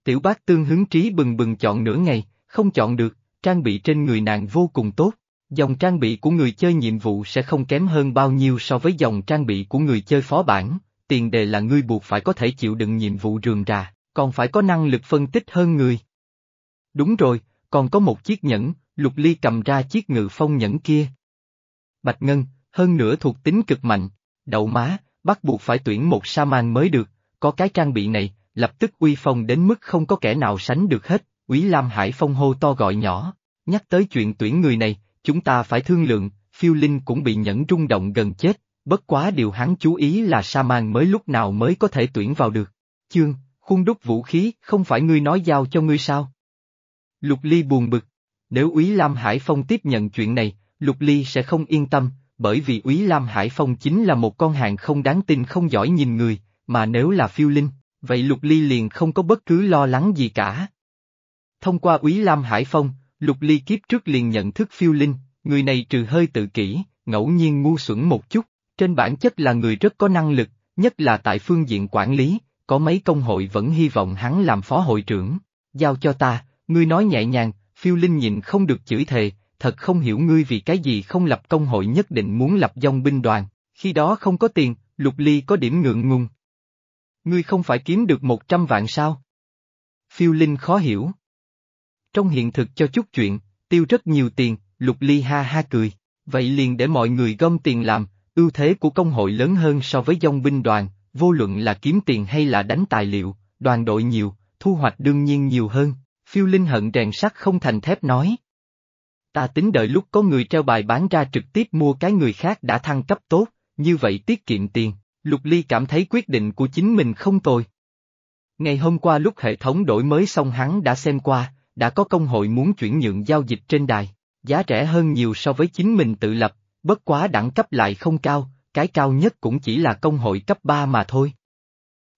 Tiểu bác tương hứng trí bừng bừng chọn nửa ngày, không chọn được, trang bị trên người nàng vô cùng tốt. Dòng trang bị của người chơi nhiệm vụ sẽ không kém hơn bao nhiêu so với dòng trang bị của người chơi phó bản, tiền đề là ngươi buộc phải có thể chịu đựng nhiệm vụ rườm rà, còn phải có năng lực phân tích hơn người. Đúng rồi, còn có một chiếc nhẫn, Lục Ly cầm ra chiếc ngự phong nhẫn kia. Bạch Ngân, hơn nữa thuộc tính cực mạnh, đậu má, bắt buộc phải tuyển một sa man mới được, có cái trang bị này, lập tức uy phong đến mức không có kẻ nào sánh được hết, Úy Lam Hải Phong hô to gọi nhỏ, nhắc tới chuyện tuyển người này, chúng ta phải thương lượng, phiêu linh cũng bị nhẫn rung động gần chết, bất quá điều hắn chú ý là sa man mới lúc nào mới có thể tuyển vào được. Chương, khuôn đúc vũ khí, không phải ngươi nói giao cho ngươi sao? Lục Ly buồn bực. Nếu Úy Lam Hải Phong tiếp nhận chuyện này, Lục Ly sẽ không yên tâm, bởi vì Úy Lam Hải Phong chính là một con hàng không đáng tin không giỏi nhìn người, mà nếu là phiêu linh, vậy Lục Ly liền không có bất cứ lo lắng gì cả. Thông qua Úy Lam Hải Phong, Lục Ly kiếp trước liền nhận thức phiêu linh, người này trừ hơi tự kỷ, ngẫu nhiên ngu xuẩn một chút, trên bản chất là người rất có năng lực, nhất là tại phương diện quản lý, có mấy công hội vẫn hy vọng hắn làm phó hội trưởng. Giao cho ta, ngươi nói nhẹ nhàng, phiêu linh nhịn không được chửi thề, thật không hiểu ngươi vì cái gì không lập công hội nhất định muốn lập dòng binh đoàn, khi đó không có tiền, lục ly có điểm ngượng ngùng. Ngươi không phải kiếm được một trăm vạn sao? Phiêu linh khó hiểu. Trong hiện thực cho chút chuyện, tiêu rất nhiều tiền, lục ly ha ha cười, vậy liền để mọi người gom tiền làm, ưu thế của công hội lớn hơn so với dòng binh đoàn, vô luận là kiếm tiền hay là đánh tài liệu, đoàn đội nhiều, thu hoạch đương nhiên nhiều hơn, phiêu linh hận rèn sắt không thành thép nói. Ta tính đợi lúc có người treo bài bán ra trực tiếp mua cái người khác đã thăng cấp tốt, như vậy tiết kiệm tiền, Lục Ly cảm thấy quyết định của chính mình không tồi. Ngày hôm qua lúc hệ thống đổi mới xong hắn đã xem qua, đã có công hội muốn chuyển nhượng giao dịch trên đài, giá rẻ hơn nhiều so với chính mình tự lập, bất quá đẳng cấp lại không cao, cái cao nhất cũng chỉ là công hội cấp 3 mà thôi.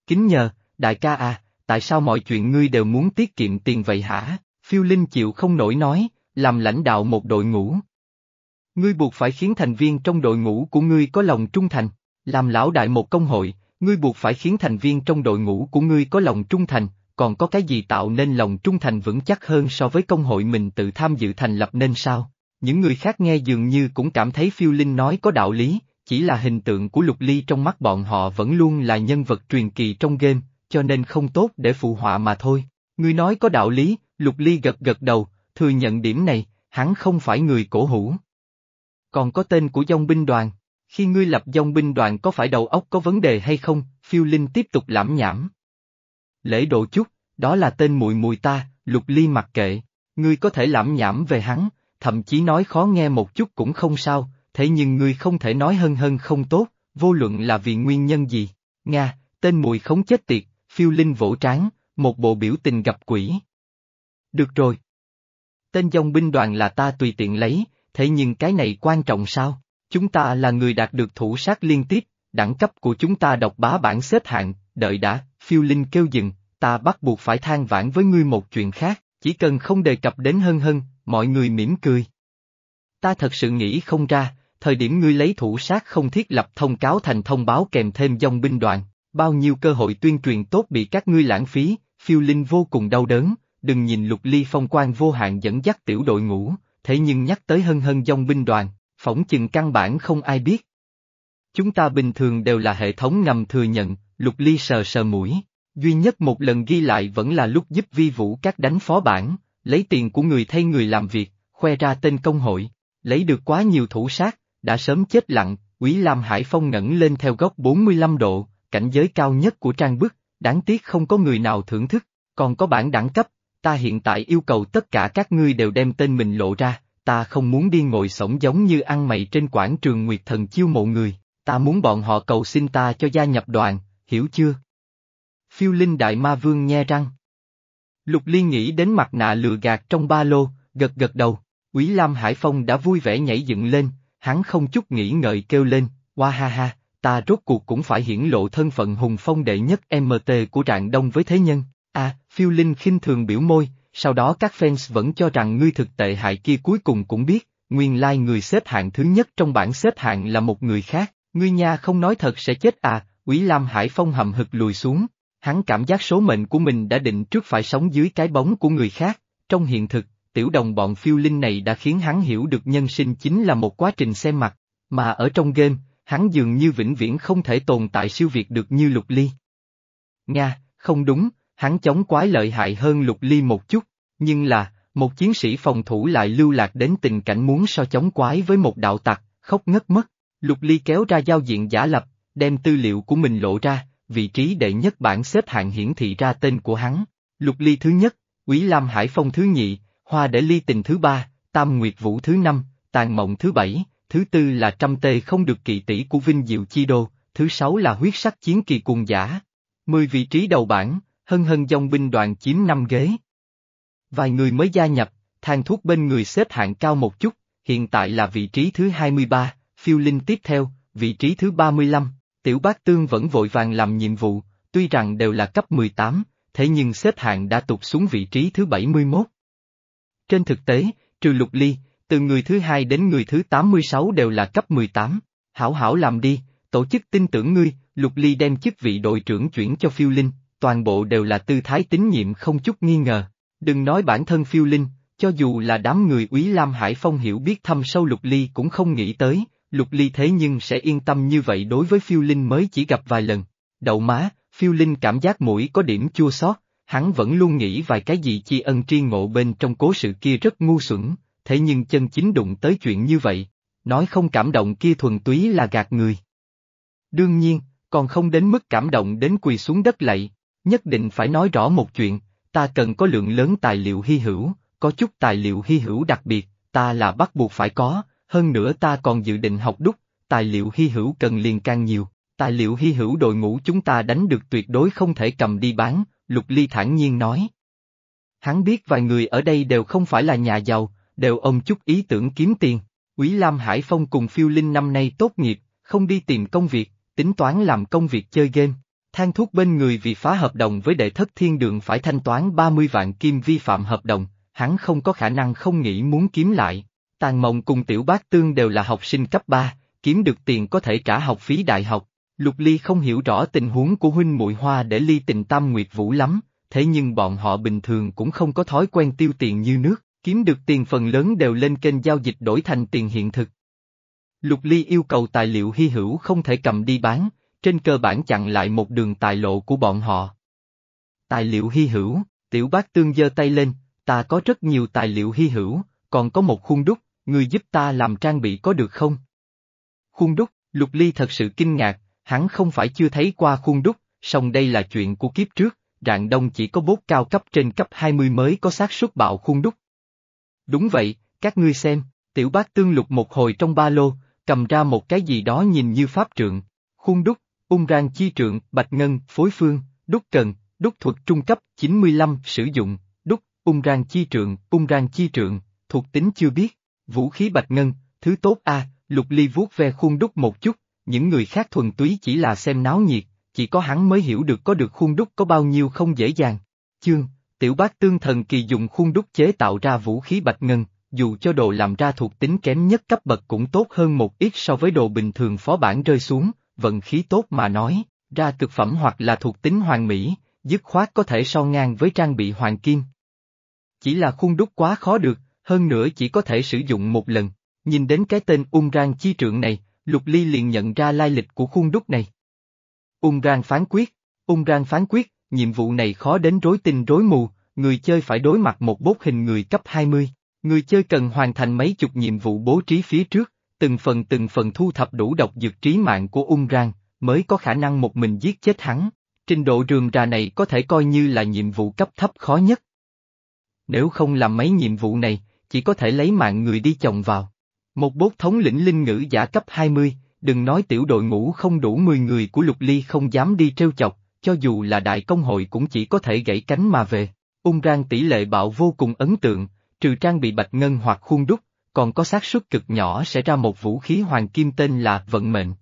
Kính nhờ, đại ca à, tại sao mọi chuyện ngươi đều muốn tiết kiệm tiền vậy hả? Phiêu Linh chịu không nổi nói, làm lãnh đạo một đội ngũ. Ngươi buộc phải khiến thành viên trong đội ngũ của ngươi có lòng trung thành, làm lão đại một công hội, ngươi buộc phải khiến thành viên trong đội ngũ của ngươi có lòng trung thành, còn có cái gì tạo nên lòng trung thành vững chắc hơn so với công hội mình tự tham dự thành lập nên sao? Những người khác nghe dường như cũng cảm thấy phiêu linh nói có đạo lý, chỉ là hình tượng của Lục Ly trong mắt bọn họ vẫn luôn là nhân vật truyền kỳ trong game, cho nên không tốt để phụ họa mà thôi. Ngươi nói có đạo lý, Lục Ly gật gật đầu, thừa nhận điểm này, hắn không phải người cổ hủ. Còn có tên của dòng binh đoàn, khi ngươi lập dòng binh đoàn có phải đầu óc có vấn đề hay không, phiêu linh tiếp tục lãm nhảm. Lễ độ chút, đó là tên mùi mùi ta, Lục Ly mặc kệ, ngươi có thể lãm nhảm về hắn, thậm chí nói khó nghe một chút cũng không sao, thế nhưng ngươi không thể nói hơn hơn không tốt, vô luận là vì nguyên nhân gì. Nga, tên mùi không chết tiệt, phiêu linh vỗ trán, một bộ biểu tình gặp quỷ. Được rồi. Tên dòng binh đoàn là ta tùy tiện lấy, thế nhưng cái này quan trọng sao? Chúng ta là người đạt được thủ sát liên tiếp, đẳng cấp của chúng ta đọc bá bản xếp hạng, đợi đã, phiêu linh kêu dừng, ta bắt buộc phải than vãn với ngươi một chuyện khác, chỉ cần không đề cập đến hân hân, mọi người mỉm cười. Ta thật sự nghĩ không ra, thời điểm ngươi lấy thủ sát không thiết lập thông cáo thành thông báo kèm thêm dòng binh đoàn, bao nhiêu cơ hội tuyên truyền tốt bị các ngươi lãng phí, phiêu linh vô cùng đau đớn, đừng nhìn lục ly phong quan vô hạn dẫn dắt tiểu đội ngũ, thế nhưng nhắc tới hân hân dòng binh đoàn, phỏng chừng căn bản không ai biết. Chúng ta bình thường đều là hệ thống ngầm thừa nhận, lục ly sờ sờ mũi, duy nhất một lần ghi lại vẫn là lúc giúp vi vũ các đánh phó bản, lấy tiền của người thay người làm việc, khoe ra tên công hội, lấy được quá nhiều thủ sát, đã sớm chết lặng, Quý Lam Hải Phong ngẩng lên theo góc 45 độ, cảnh giới cao nhất của trang bức, đáng tiếc không có người nào thưởng thức, còn có bản đẳng cấp, ta hiện tại yêu cầu tất cả các ngươi đều đem tên mình lộ ra, ta không muốn đi ngồi sổng giống như ăn mày trên quảng trường Nguyệt Thần chiêu mộ người, ta muốn bọn họ cầu xin ta cho gia nhập đoàn, hiểu chưa? Phiêu Linh Đại Ma Vương nhe răng. Lục Liên nghĩ đến mặt nạ lừa gạt trong ba lô, gật gật đầu, Quý Lam Hải Phong đã vui vẻ nhảy dựng lên, hắn không chút nghĩ ngợi kêu lên, hoa ha ha, ta rốt cuộc cũng phải hiển lộ thân phận hùng phong đệ nhất MT của Trạng Đông với thế nhân. À, phiêu linh khinh thường biểu môi, sau đó các fans vẫn cho rằng ngươi thực tệ hại kia cuối cùng cũng biết, nguyên lai like người xếp hạng thứ nhất trong bảng xếp hạng là một người khác, ngươi nha không nói thật sẽ chết à, Quý Lam Hải Phong hầm hực lùi xuống, hắn cảm giác số mệnh của mình đã định trước phải sống dưới cái bóng của người khác, trong hiện thực, tiểu đồng bọn phiêu linh này đã khiến hắn hiểu được nhân sinh chính là một quá trình xem mặt, mà ở trong game, hắn dường như vĩnh viễn không thể tồn tại siêu việt được như lục ly. Nga, không đúng, hắn chống quái lợi hại hơn lục ly một chút, nhưng là, một chiến sĩ phòng thủ lại lưu lạc đến tình cảnh muốn so chống quái với một đạo tặc, khóc ngất mất. Lục ly kéo ra giao diện giả lập, đem tư liệu của mình lộ ra, vị trí đệ nhất bảng xếp hạng hiển thị ra tên của hắn. Lục ly thứ nhất, Quý Lam Hải Phong thứ nhị, Hoa để ly tình thứ ba, Tam Nguyệt Vũ thứ năm, Tàn Mộng thứ bảy, thứ tư là Trăm Tê không được kỵ tỷ của Vinh Diệu Chi Đô, thứ sáu là huyết sắc chiến kỳ cuồng giả. Mười vị trí đầu bảng, hân hân dòng binh đoàn chiếm năm ghế. Vài người mới gia nhập, thang thuốc bên người xếp hạng cao một chút, hiện tại là vị trí thứ 23, phiêu linh tiếp theo, vị trí thứ 35, tiểu bác tương vẫn vội vàng làm nhiệm vụ, tuy rằng đều là cấp 18, thế nhưng xếp hạng đã tụt xuống vị trí thứ 71. Trên thực tế, trừ lục ly, từ người thứ hai đến người thứ 86 đều là cấp 18. Hảo hảo làm đi, tổ chức tin tưởng ngươi, lục ly đem chức vị đội trưởng chuyển cho phiêu linh, toàn bộ đều là tư thái tín nhiệm không chút nghi ngờ. Đừng nói bản thân phiêu linh, cho dù là đám người úy Lam Hải Phong hiểu biết thâm sâu lục ly cũng không nghĩ tới, lục ly thế nhưng sẽ yên tâm như vậy đối với phiêu linh mới chỉ gặp vài lần. Đậu má, phiêu linh cảm giác mũi có điểm chua xót, hắn vẫn luôn nghĩ vài cái gì chi ân tri ngộ bên trong cố sự kia rất ngu xuẩn, thế nhưng chân chính đụng tới chuyện như vậy, nói không cảm động kia thuần túy là gạt người. Đương nhiên, còn không đến mức cảm động đến quỳ xuống đất lạy, nhất định phải nói rõ một chuyện, ta cần có lượng lớn tài liệu hy hữu, có chút tài liệu hy hữu đặc biệt, ta là bắt buộc phải có, hơn nữa ta còn dự định học đúc, tài liệu hy hữu cần liền càng nhiều, tài liệu hy hữu đội ngũ chúng ta đánh được tuyệt đối không thể cầm đi bán, Lục Ly thản nhiên nói. Hắn biết vài người ở đây đều không phải là nhà giàu, đều ôm chút ý tưởng kiếm tiền. Quý Lam Hải Phong cùng phiêu linh năm nay tốt nghiệp, không đi tìm công việc, tính toán làm công việc chơi game. Than thuốc bên người vì phá hợp đồng với đệ thất thiên đường phải thanh toán 30 vạn kim vi phạm hợp đồng, hắn không có khả năng không nghĩ muốn kiếm lại. Tàn mộng cùng tiểu bác tương đều là học sinh cấp 3, kiếm được tiền có thể trả học phí đại học. Lục Ly không hiểu rõ tình huống của huynh muội hoa để ly tình tam nguyệt vũ lắm, thế nhưng bọn họ bình thường cũng không có thói quen tiêu tiền như nước, kiếm được tiền phần lớn đều lên kênh giao dịch đổi thành tiền hiện thực. Lục Ly yêu cầu tài liệu hy hữu không thể cầm đi bán, trên cơ bản chặn lại một đường tài lộ của bọn họ. Tài liệu hy hữu, tiểu bác tương giơ tay lên, ta có rất nhiều tài liệu hy hữu, còn có một khuôn đúc, người giúp ta làm trang bị có được không? Khuôn đúc, Lục Ly thật sự kinh ngạc, hắn không phải chưa thấy qua khuôn đúc, song đây là chuyện của kiếp trước, rạng đông chỉ có bốt cao cấp trên cấp 20 mới có xác suất bạo khuôn đúc. Đúng vậy, các ngươi xem, tiểu bác tương lục một hồi trong ba lô, cầm ra một cái gì đó nhìn như pháp trượng, khuôn đúc, ung rang chi trượng, bạch ngân, phối phương, đúc cần, đúc thuật trung cấp 95 sử dụng, đúc, ung rang chi trượng, ung rang chi trượng, thuộc tính chưa biết, vũ khí bạch ngân, thứ tốt a, lục ly vuốt ve khuôn đúc một chút, những người khác thuần túy chỉ là xem náo nhiệt, chỉ có hắn mới hiểu được có được khuôn đúc có bao nhiêu không dễ dàng. Chương, tiểu bác tương thần kỳ dùng khuôn đúc chế tạo ra vũ khí bạch ngân, dù cho đồ làm ra thuộc tính kém nhất cấp bậc cũng tốt hơn một ít so với đồ bình thường phó bản rơi xuống, vận khí tốt mà nói, ra cực phẩm hoặc là thuộc tính hoàng mỹ, dứt khoát có thể so ngang với trang bị hoàng kim. Chỉ là khuôn đúc quá khó được, hơn nữa chỉ có thể sử dụng một lần. Nhìn đến cái tên ung rang chi trượng này, Lục Ly liền nhận ra lai lịch của khuôn đúc này. Ung rang phán quyết, ung rang phán quyết, nhiệm vụ này khó đến rối tinh rối mù, người chơi phải đối mặt một bốt hình người cấp 20. Người chơi cần hoàn thành mấy chục nhiệm vụ bố trí phía trước, từng phần từng phần thu thập đủ độc dược trí mạng của ung rang, mới có khả năng một mình giết chết hắn. Trình độ rườm rà này có thể coi như là nhiệm vụ cấp thấp khó nhất. Nếu không làm mấy nhiệm vụ này, chỉ có thể lấy mạng người đi chồng vào. Một bốt thống lĩnh linh ngữ giả cấp 20, đừng nói tiểu đội ngũ không đủ 10 người của lục ly không dám đi trêu chọc, cho dù là đại công hội cũng chỉ có thể gãy cánh mà về. Ung rang tỷ lệ bạo vô cùng ấn tượng, trừ trang bị bạch ngân hoặc khuôn đúc, còn có xác suất cực nhỏ sẽ ra một vũ khí hoàng kim tên là vận mệnh.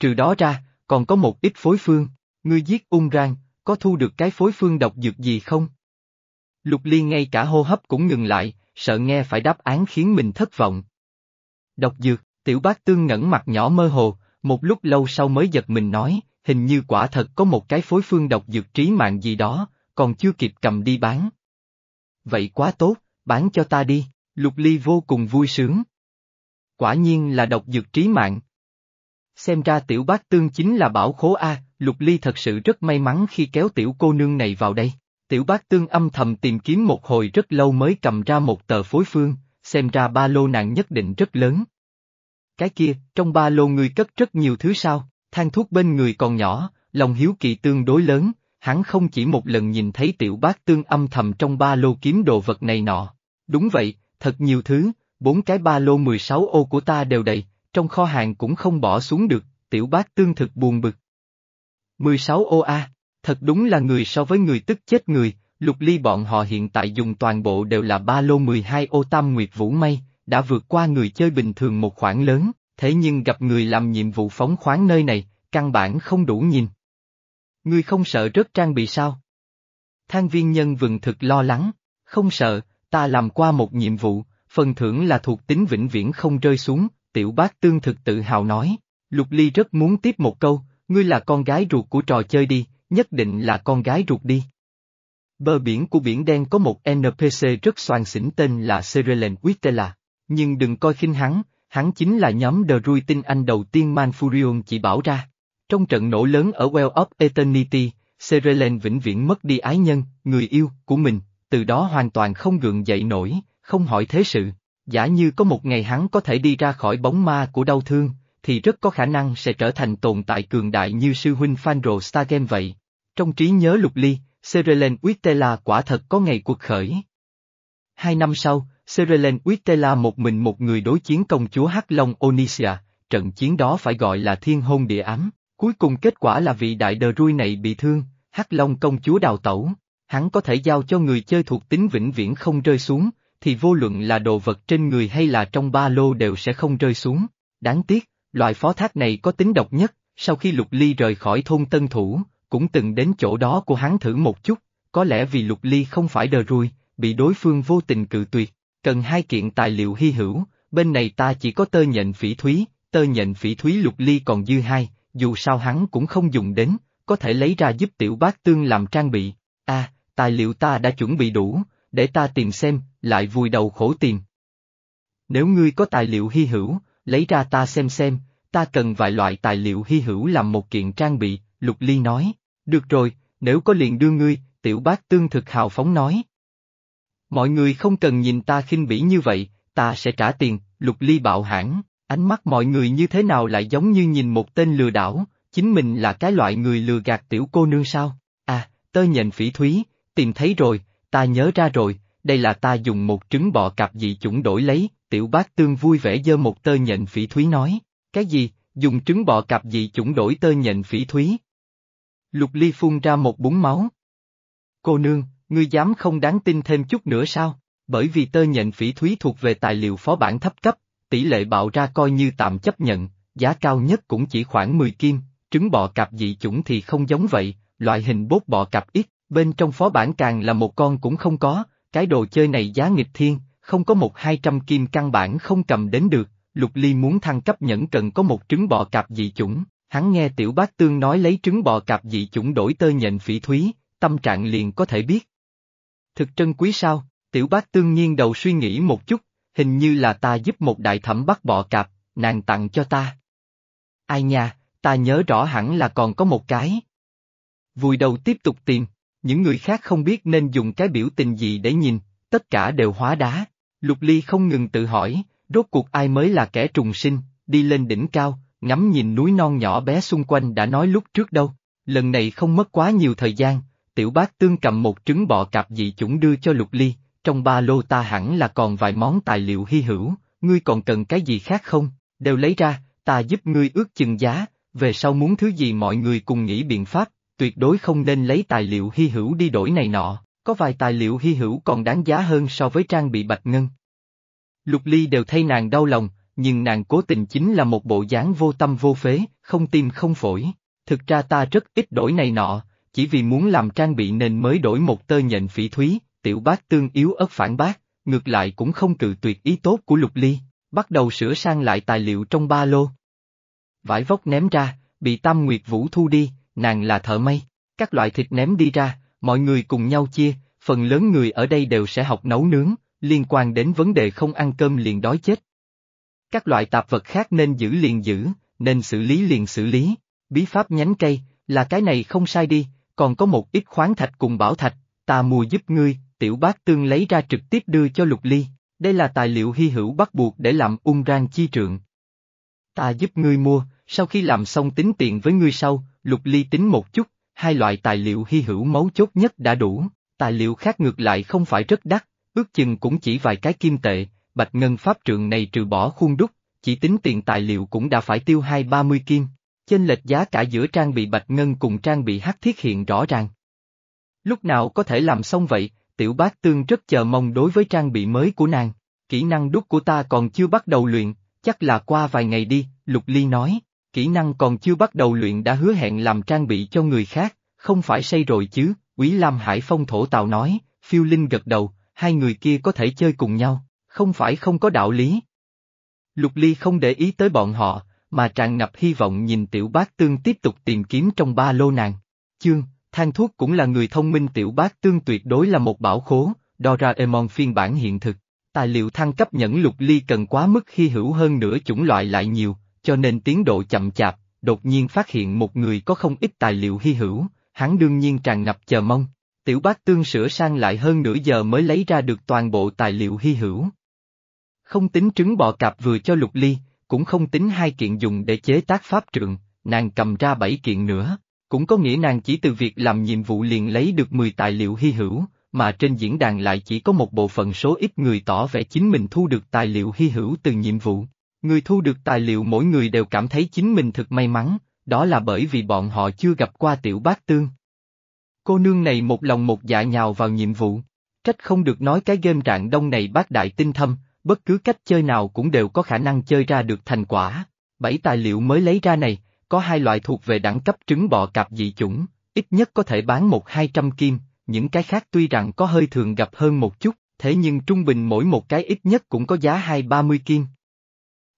Trừ đó ra, còn có một ít phối phương, ngươi giết ung rang, có thu được cái phối phương độc dược gì không? Lục Ly ngay cả hô hấp cũng ngừng lại, sợ nghe phải đáp án khiến mình thất vọng. Độc dược, tiểu bác tương ngẩn mặt nhỏ mơ hồ, một lúc lâu sau mới giật mình nói, hình như quả thật có một cái phối phương độc dược trí mạng gì đó, còn chưa kịp cầm đi bán. Vậy quá tốt, bán cho ta đi, Lục Ly vô cùng vui sướng. Quả nhiên là độc dược trí mạng. Xem ra tiểu bác tương chính là bảo khố A, Lục Ly thật sự rất may mắn khi kéo tiểu cô nương này vào đây. Tiểu bác tương âm thầm tìm kiếm một hồi rất lâu mới cầm ra một tờ phối phương, xem ra ba lô nàng nhất định rất lớn. Cái kia, trong ba lô người cất rất nhiều thứ sao, than thuốc bên người còn nhỏ, lòng hiếu kỳ tương đối lớn, hắn không chỉ một lần nhìn thấy tiểu bác tương âm thầm trong ba lô kiếm đồ vật này nọ. Đúng vậy, thật nhiều thứ, bốn cái ba lô 16 ô của ta đều đầy, trong kho hàng cũng không bỏ xuống được, tiểu bác tương thực buồn bực. 16 ô a, thật đúng là người so với người tức chết người, lục ly bọn họ hiện tại dùng toàn bộ đều là ba lô 12 ô tam nguyệt vũ may, đã vượt qua người chơi bình thường một khoản lớn, thế nhưng gặp người làm nhiệm vụ phóng khoáng nơi này, căn bản không đủ nhìn. Ngươi không sợ rớt trang bị sao? Thang viên nhân vừng thực lo lắng, không sợ, ta làm qua một nhiệm vụ, phần thưởng là thuộc tính vĩnh viễn không rơi xuống, tiểu bác tương thực tự hào nói. Lục Ly rất muốn tiếp một câu, ngươi là con gái ruột của trò chơi đi, nhất định là con gái ruột đi. Bờ biển của biển đen có một NPC rất soàn xỉn tên là Serelen Wittela, nhưng đừng coi khinh hắn, hắn chính là nhóm The Rui tinh anh đầu tiên Manfurion chỉ bảo ra. Trong trận nổ lớn ở Well of Eternity, Serelen vĩnh viễn mất đi ái nhân, người yêu, của mình, từ đó hoàn toàn không gượng dậy nổi, không hỏi thế sự. Giả như có một ngày hắn có thể đi ra khỏi bóng ma của đau thương, thì rất có khả năng sẽ trở thành tồn tại cường đại như sư huynh Fanro Stargame vậy. Trong trí nhớ lục ly, Serelen Uitela quả thật có ngày cuộc khởi. Hai năm sau, Serelen Uitela một mình một người đối chiến công chúa Hắc Long Onisia, trận chiến đó phải gọi là thiên hôn địa ám, cuối cùng kết quả là vị đại đờ rui này bị thương, Hắc Long công chúa đào tẩu, hắn có thể giao cho người chơi thuộc tính vĩnh viễn không rơi xuống, thì vô luận là đồ vật trên người hay là trong ba lô đều sẽ không rơi xuống. Đáng tiếc, loại phó thác này có tính độc nhất, sau khi Lục Ly rời khỏi thôn Tân Thủ, cũng từng đến chỗ đó của hắn thử một chút, có lẽ vì Lục Ly không phải đờ ruồi bị đối phương vô tình cự tuyệt, cần hai kiện tài liệu hy hữu, bên này ta chỉ có tơ nhện phỉ thúy, tơ nhện phỉ thúy Lục Ly còn dư hai, dù sao hắn cũng không dùng đến, có thể lấy ra giúp tiểu bác tương làm trang bị. a à, tài liệu ta đã chuẩn bị đủ, để ta tìm xem, lại vùi đầu khổ tìm. Nếu ngươi có tài liệu hy hữu, lấy ra ta xem xem, ta cần vài loại tài liệu hy hữu làm một kiện trang bị, Lục Ly nói. Được rồi, nếu có liền đưa ngươi, tiểu bác tương thực hào phóng nói. Mọi người không cần nhìn ta khinh bỉ như vậy, ta sẽ trả tiền, Lục Ly bạo hãn, ánh mắt mọi người như thế nào lại giống như nhìn một tên lừa đảo, chính mình là cái loại người lừa gạt tiểu cô nương sao? À, tơ nhện phỉ thúy, tìm thấy rồi, ta nhớ ra rồi, đây là ta dùng một trứng bọ cạp dị chủng đổi lấy, tiểu bác tương vui vẻ giơ một tơ nhện phỉ thúy nói, cái gì, dùng trứng bọ cạp dị chủng đổi tơ nhện phỉ thúy. Lục ly phun ra một búng máu. Cô nương, ngươi dám không đáng tin thêm chút nữa sao? Bởi vì tơ nhện phỉ thúy thuộc về tài liệu phó bản thấp cấp, tỷ lệ bạo ra coi như tạm chấp nhận, giá cao nhất cũng chỉ khoảng 10 kim, trứng bọ cạp dị chủng thì không giống vậy, loại hình bốt bọ cạp ít, bên trong phó bản càng là một con cũng không có, cái đồ chơi này giá nghịch thiên, không có một hai trăm kim căn bản không cầm đến được, Lục Ly muốn thăng cấp nhẫn cần có một trứng bò cạp dị chủng, hắn nghe tiểu bác tương nói lấy trứng bò cạp dị chủng đổi tơ nhện phỉ thúy, tâm trạng liền có thể biết. Thực trân quý sao, Tiểu bác tương nhiên đầu suy nghĩ một chút, hình như là ta giúp một đại thẩm bắt bọ cạp, nàng tặng cho ta. Ai nha, ta nhớ rõ hẳn là còn có một cái. Vùi đầu tiếp tục tìm, những người khác không biết nên dùng cái biểu tình gì để nhìn, tất cả đều hóa đá. Lục Ly không ngừng tự hỏi, rốt cuộc ai mới là kẻ trùng sinh, đi lên đỉnh cao, ngắm nhìn núi non nhỏ bé xung quanh đã nói lúc trước đâu. Lần này không mất quá nhiều thời gian, tiểu bác tương cầm một trứng bọ cạp dị chủng đưa cho Lục Ly, trong ba lô ta hẳn là còn vài món tài liệu hy hữu, ngươi còn cần cái gì khác không, đều lấy ra, ta giúp ngươi ước chừng giá, về sau muốn thứ gì mọi người cùng nghĩ biện pháp, tuyệt đối không nên lấy tài liệu hy hữu đi đổi này nọ, có vài tài liệu hy hữu còn đáng giá hơn so với trang bị bạch ngân. Lục Ly đều thay nàng đau lòng, nhưng nàng cố tình chính là một bộ dáng vô tâm vô phế, không tim không phổi. Thực ra ta rất ít đổi này nọ, chỉ vì muốn làm trang bị nên mới đổi một tơ nhện phỉ thúy, tiểu bác tương yếu ớt phản bác, ngược lại cũng không cự tuyệt ý tốt của Lục Ly, bắt đầu sửa sang lại tài liệu trong ba lô. Vải vóc ném ra, bị Tam Nguyệt Vũ thu đi, nàng là thợ may, các loại thịt ném đi ra, mọi người cùng nhau chia, phần lớn người ở đây đều sẽ học nấu nướng, liên quan đến vấn đề không ăn cơm liền đói chết. Các loại tạp vật khác nên giữ liền giữ, nên xử lý liền xử lý, bí pháp nhánh cây, là cái này không sai đi, còn có một ít khoáng thạch cùng bảo thạch, ta mua giúp ngươi, tiểu bác tương lấy ra trực tiếp đưa cho lục ly, đây là tài liệu hy hữu bắt buộc để làm ung rang chi trượng. Ta giúp ngươi mua, sau khi làm xong tính tiền với ngươi sau, lục ly tính một chút, hai loại tài liệu hy hữu mấu chốt nhất đã đủ, tài liệu khác ngược lại không phải rất đắt, ước chừng cũng chỉ vài cái kim tệ, bạch ngân pháp trượng này trừ bỏ khuôn đúc, chỉ tính tiền tài liệu cũng đã phải tiêu hai ba mươi kim, chênh lệch giá cả giữa trang bị bạch ngân cùng trang bị hắc thiết hiện rõ ràng. Lúc nào có thể làm xong vậy, tiểu bác tương rất chờ mong đối với trang bị mới của nàng, kỹ năng đúc của ta còn chưa bắt đầu luyện, chắc là qua vài ngày đi, Lục Ly nói, kỹ năng còn chưa bắt đầu luyện đã hứa hẹn làm trang bị cho người khác, không phải say rồi chứ, Quý Lam Hải Phong thổ tào nói, phiêu linh gật đầu, hai người kia có thể chơi cùng nhau, không phải không có đạo lý. Lục Ly không để ý tới bọn họ, mà tràn ngập hy vọng nhìn tiểu bác tương tiếp tục tìm kiếm trong ba lô nàng. Chương, Thang thuốc cũng là người thông minh tiểu bác tương tuyệt đối là một bảo khố, Doraemon phiên bản hiện thực. Tài liệu thăng cấp nhẫn lục ly cần quá mức khi hữu hơn nửa chủng loại lại nhiều, cho nên tiến độ chậm chạp, đột nhiên phát hiện một người có không ít tài liệu hy hữu, hắn đương nhiên tràn ngập chờ mong. Tiểu bác tương sửa sang lại hơn nửa giờ mới lấy ra được toàn bộ tài liệu hy hữu. Không tính trứng bò cạp vừa cho lục ly, cũng không tính hai kiện dùng để chế tác pháp trượng, nàng cầm ra bảy kiện nữa, cũng có nghĩa nàng chỉ từ việc làm nhiệm vụ liền lấy được 10 tài liệu hy hữu, mà trên diễn đàn lại chỉ có một bộ phận số ít người tỏ vẻ chính mình thu được tài liệu hy hữu từ nhiệm vụ. Người thu được tài liệu mỗi người đều cảm thấy chính mình thực may mắn, đó là bởi vì bọn họ chưa gặp qua tiểu bác tương. Cô nương này một lòng một dạ nhào vào nhiệm vụ, trách không được nói cái game rạng đông này bác đại tinh thâm, bất cứ cách chơi nào cũng đều có khả năng chơi ra được thành quả. Bảy tài liệu mới lấy ra này, có hai loại thuộc về đẳng cấp trứng bọ cạp dị chủng, ít nhất có thể bán một hai trăm kim, những cái khác tuy rằng có hơi thường gặp hơn một chút, thế nhưng trung bình mỗi một cái ít nhất cũng có giá hai ba mươi kim.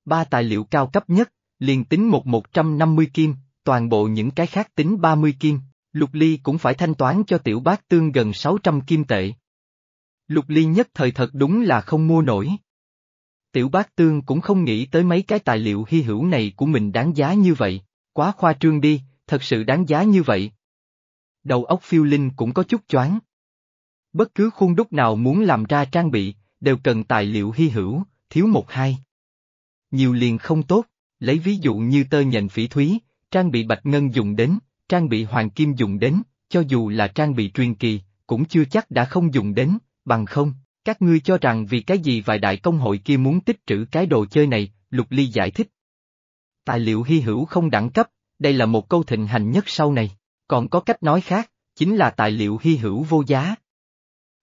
Ba tài liệu cao cấp nhất, liền tính một một trăm năm mươi kim, toàn bộ những cái khác tính ba mươi kim, Lục Ly cũng phải thanh toán cho tiểu bác tương gần sáu trăm kim tệ. Lục Ly nhất thời thật đúng là không mua nổi. Tiểu bác tương cũng không nghĩ tới mấy cái tài liệu hy hữu này của mình đáng giá như vậy, quá khoa trương đi, thật sự đáng giá như vậy. Đầu óc phiêu linh cũng có chút choáng. Bất cứ khuôn đúc nào muốn làm ra trang bị, đều cần tài liệu hy hữu, thiếu một hai. Nhiều liền không tốt, lấy ví dụ như tơ nhện phỉ thúy, trang bị bạch ngân dùng đến, trang bị hoàng kim dùng đến, cho dù là trang bị truyền kỳ, cũng chưa chắc đã không dùng đến, bằng không, các ngươi cho rằng vì cái gì vài đại công hội kia muốn tích trữ cái đồ chơi này, Lục Ly giải thích. Tài liệu hy hữu không đẳng cấp, đây là một câu thịnh hành nhất sau này, còn có cách nói khác, chính là tài liệu hy hữu vô giá.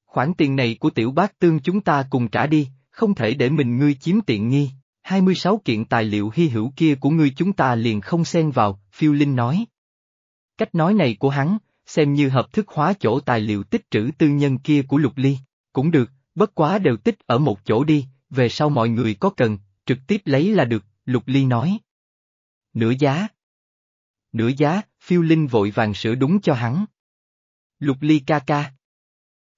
Khoản tiền này của tiểu bác tương chúng ta cùng trả đi, không thể để mình ngươi chiếm tiện nghi, 26 kiện tài liệu hy hữu kia của ngươi chúng ta liền không xen vào, phiêu linh nói. Cách nói này của hắn, xem như hợp thức hóa chỗ tài liệu tích trữ tư nhân kia của Lục Ly, cũng được, bất quá đều tích ở một chỗ đi, về sau mọi người có cần, trực tiếp lấy là được, Lục Ly nói. Nửa giá. Nửa giá, phiêu linh vội vàng sửa đúng cho hắn. Lục Ly ca ca.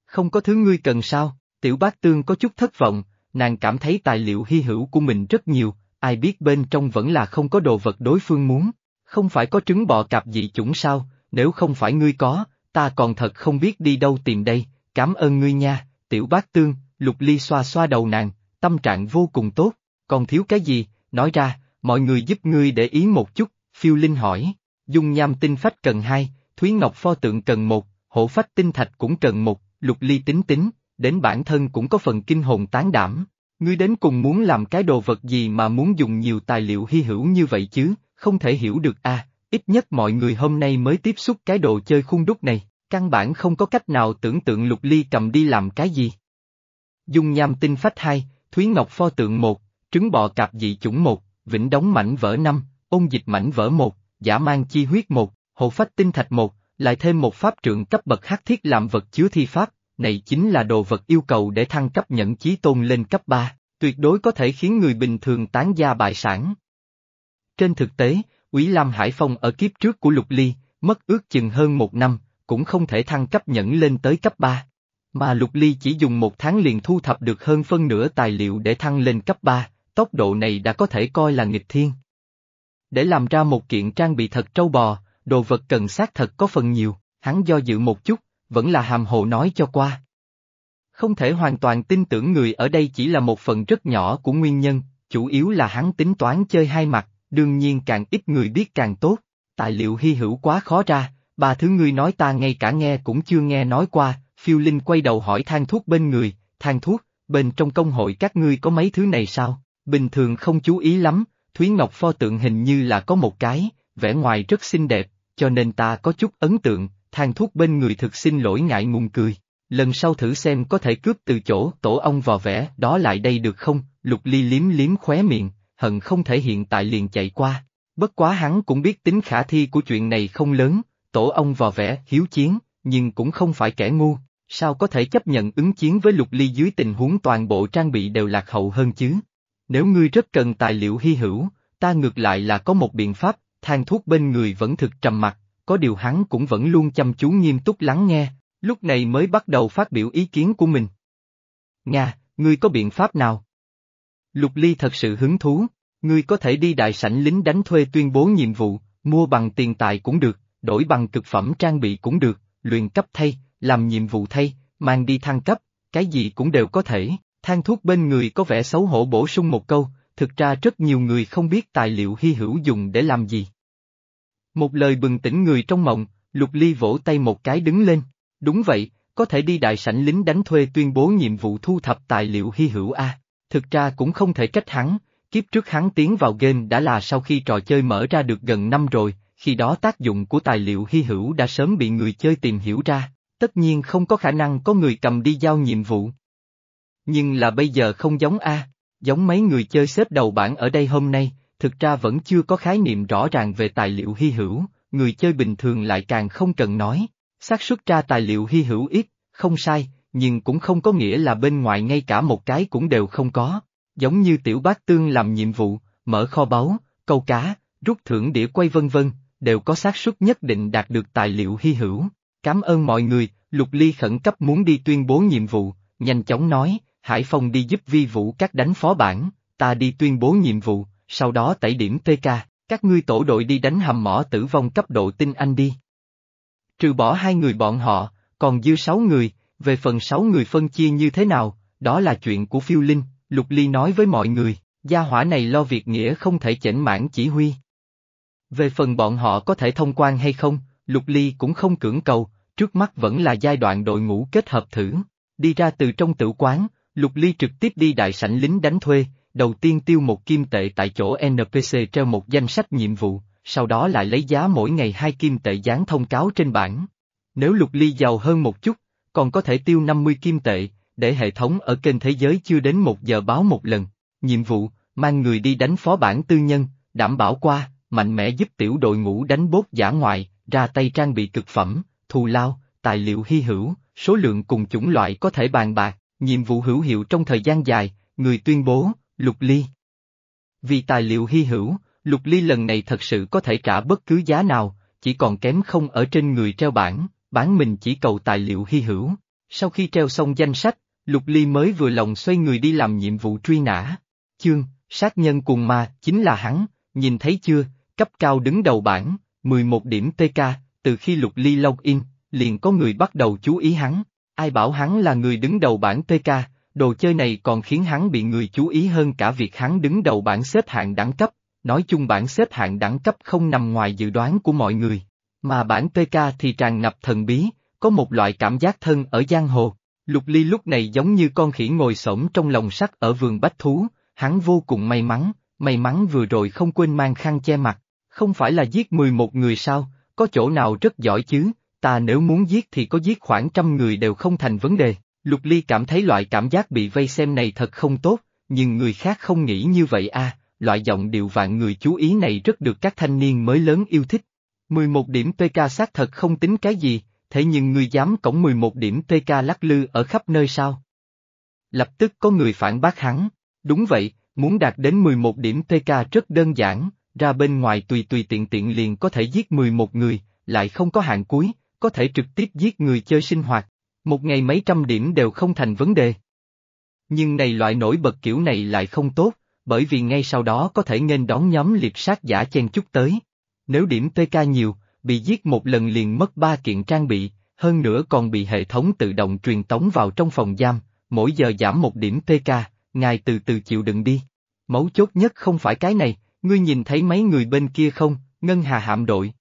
Không có thứ ngươi cần sao, Tiểu bác tương có chút thất vọng, nàng cảm thấy tài liệu hy hữu của mình rất nhiều, ai biết bên trong vẫn là không có đồ vật đối phương muốn. Không phải có trứng bò cạp dị chủng sao, nếu không phải ngươi có, ta còn thật không biết đi đâu tìm đây, cảm ơn ngươi nha, tiểu bác tương, lục ly xoa xoa đầu nàng, tâm trạng vô cùng tốt, còn thiếu cái gì, nói ra, mọi người giúp ngươi để ý một chút, phiêu linh hỏi, dung nham tinh phách cần hai, Thúy Ngọc pho tượng cần một, hổ phách tinh thạch cũng cần một, lục ly tính tính, đến bản thân cũng có phần kinh hồn tán đảm. Ngươi đến cùng muốn làm cái đồ vật gì mà muốn dùng nhiều tài liệu hy hữu như vậy chứ, không thể hiểu được à, ít nhất mọi người hôm nay mới tiếp xúc cái đồ chơi khung đúc này, căn bản không có cách nào tưởng tượng lục ly cầm đi làm cái gì. Dung nham tinh phách hai, Thúy Ngọc pho tượng một, trứng bò cạp dị chủng một, vĩnh đóng mảnh vỡ năm, ôn dịch mảnh vỡ một, giả mang chi huyết một, hộ phách tinh thạch một, lại thêm một pháp trượng cấp bậc hắc thiết làm vật chứa thi pháp, này chính là đồ vật yêu cầu để thăng cấp nhẫn chí tôn lên cấp 3, tuyệt đối có thể khiến người bình thường tán gia bại sản. Trên thực tế, Quý Lam Hải Phong ở kiếp trước của Lục Ly, mất ước chừng hơn một năm, cũng không thể thăng cấp nhẫn lên tới cấp 3. Mà Lục Ly chỉ dùng một tháng liền thu thập được hơn phân nửa tài liệu để thăng lên cấp 3, tốc độ này đã có thể coi là nghịch thiên. Để làm ra một kiện trang bị thật trâu bò, đồ vật cần xác thật có phần nhiều, hắn do dự một chút, vẫn là hàm hồ nói cho qua. Không thể hoàn toàn tin tưởng người ở đây chỉ là một phần rất nhỏ của nguyên nhân, chủ yếu là hắn tính toán chơi hai mặt, đương nhiên càng ít người biết càng tốt, tài liệu hy hữu quá khó ra, ba thứ ngươi nói ta ngay cả nghe cũng chưa nghe nói qua, phiêu linh quay đầu hỏi thang thuốc bên người, Thang thuốc, bên trong công hội các ngươi có mấy thứ này sao, bình thường không chú ý lắm, Thúy Ngọc pho tượng hình như là có một cái, vẻ ngoài rất xinh đẹp, cho nên ta có chút ấn tượng, Thang thuốc bên người thực xin lỗi ngại ngùng cười. Lần sau thử xem có thể cướp từ chỗ tổ ông vò vẽ đó lại đây được không, lục ly liếm liếm khóe miệng, hận không thể hiện tại liền chạy qua. Bất quá hắn cũng biết tính khả thi của chuyện này không lớn, tổ ông vò vẽ hiếu chiến, nhưng cũng không phải kẻ ngu, sao có thể chấp nhận ứng chiến với lục ly dưới tình huống toàn bộ trang bị đều lạc hậu hơn chứ. Nếu ngươi rất cần tài liệu hy hữu, ta ngược lại là có một biện pháp, Thang thuốc bên người vẫn thực trầm mặc, có điều hắn cũng vẫn luôn chăm chú nghiêm túc lắng nghe, lúc này mới bắt đầu phát biểu ý kiến của mình. Nga, ngươi có biện pháp nào? Lục Ly thật sự hứng thú, ngươi có thể đi đại sảnh lính đánh thuê tuyên bố nhiệm vụ, mua bằng tiền tài cũng được, đổi bằng cực phẩm trang bị cũng được, luyện cấp thay, làm nhiệm vụ thay, mang đi thăng cấp, cái gì cũng đều có thể. Thang thuốc bên người có vẻ xấu hổ bổ sung một câu, thực ra rất nhiều người không biết tài liệu hy hữu dùng để làm gì. Một lời bừng tỉnh người trong mộng, Lục Ly vỗ tay một cái đứng lên. Đúng vậy, có thể đi đại sảnh lính đánh thuê tuyên bố nhiệm vụ thu thập tài liệu hy hữu A. Thực ra cũng không thể trách hắn, kiếp trước hắn tiến vào game đã là sau khi trò chơi mở ra được gần năm rồi, khi đó tác dụng của tài liệu hy hữu đã sớm bị người chơi tìm hiểu ra, tất nhiên không có khả năng có người cầm đi giao nhiệm vụ. Nhưng là bây giờ không giống A, giống mấy người chơi xếp đầu bảng ở đây hôm nay, thực ra vẫn chưa có khái niệm rõ ràng về tài liệu hy hữu, người chơi bình thường lại càng không cần nói. xác suất ra tài liệu hy hữu ít, không sai, nhưng cũng không có nghĩa là bên ngoài ngay cả một cái cũng đều không có. Giống như tiểu bác tương làm nhiệm vụ, mở kho báu, câu cá, rút thưởng đĩa quay vân vân, đều có xác suất nhất định đạt được tài liệu hy hữu. Cảm ơn mọi người, Lục Ly khẩn cấp muốn đi tuyên bố nhiệm vụ, nhanh chóng nói, Hải Phong đi giúp vi vũ các đánh phó bản, ta đi tuyên bố nhiệm vụ, sau đó tẩy điểm TK, các ngươi tổ đội đi đánh hầm mỏ tử vong cấp độ tinh anh đi. Trừ bỏ hai người bọn họ, còn dư sáu người, về phần sáu người phân chia như thế nào, đó là chuyện của phiêu linh, Lục Ly nói với mọi người, gia hỏa này lo việc nghĩa không thể chỉnh mãn chỉ huy. Về phần bọn họ có thể thông quan hay không, Lục Ly cũng không cưỡng cầu, trước mắt vẫn là giai đoạn đội ngũ kết hợp thử. Đi ra từ trong tử quán, Lục Ly trực tiếp đi đại sảnh lính đánh thuê, đầu tiên tiêu một kim tệ tại chỗ NPC treo một danh sách nhiệm vụ, sau đó lại lấy giá mỗi ngày hai kim tệ dán thông cáo trên bảng. Nếu lục ly giàu hơn một chút, còn có thể tiêu 50 kim tệ, để hệ thống ở kênh thế giới chưa đến một giờ báo một lần. Nhiệm vụ, mang người đi đánh phó bản tư nhân, đảm bảo qua, mạnh mẽ giúp tiểu đội ngũ đánh bốt giả ngoại, ra tay trang bị cực phẩm, thù lao, tài liệu hy hữu, số lượng cùng chủng loại có thể bàn bạc, nhiệm vụ hữu hiệu trong thời gian dài, người tuyên bố, Lục Ly Vì tài liệu hy hữu, Lục Ly lần này thật sự có thể trả bất cứ giá nào, chỉ còn kém không ở trên người treo bảng, bán mình chỉ cầu tài liệu hy hữu. Sau khi treo xong danh sách, Lục Ly mới vừa lòng xoay người đi làm nhiệm vụ truy nã. Chương, sát nhân cùng ma, chính là hắn, nhìn thấy chưa, cấp cao đứng đầu bảng, 11 điểm TK, từ khi Lục Ly log in, liền có người bắt đầu chú ý hắn, ai bảo hắn là người đứng đầu bảng TK, đồ chơi này còn khiến hắn bị người chú ý hơn cả việc hắn đứng đầu bảng xếp hạng đẳng cấp, nói chung bảng xếp hạng đẳng cấp không nằm ngoài dự đoán của mọi người, mà bảng TK thì tràn ngập thần bí, có một loại cảm giác thân ở giang hồ. Lục Ly lúc này giống như con khỉ ngồi xổm trong lòng sắt ở vườn bách thú, hắn vô cùng may mắn, may mắn vừa rồi không quên mang khăn che mặt, không phải là giết 11 người sao, có chỗ nào rất giỏi chứ, ta nếu muốn giết thì có giết khoảng trăm người đều không thành vấn đề. Lục Ly cảm thấy loại cảm giác bị vây xem này thật không tốt, nhưng người khác không nghĩ như vậy à, loại giọng điệu vạn người chú ý này rất được các thanh niên mới lớn yêu thích. 11 điểm PK xác thật không tính cái gì, thế nhưng ngươi dám cổng 11 điểm PK lắc lư ở khắp nơi sao? Lập tức có người phản bác hắn, đúng vậy, muốn đạt đến 11 điểm PK rất đơn giản, ra bên ngoài tùy tùy tiện tiện liền có thể giết 11 người, lại không có hạn cuối, có thể trực tiếp giết người chơi sinh hoạt, một ngày mấy trăm điểm đều không thành vấn đề. Nhưng này loại nổi bật kiểu này lại không tốt, bởi vì ngay sau đó có thể nên đón nhóm liệt sát giả chen chút tới. Nếu điểm TK nhiều, bị giết một lần liền mất ba kiện trang bị, hơn nữa còn bị hệ thống tự động truyền tống vào trong phòng giam, mỗi giờ giảm một điểm TK, ngài từ từ chịu đựng đi. Mấu chốt nhất không phải cái này, ngươi nhìn thấy mấy người bên kia không, ngân hà hạm đội.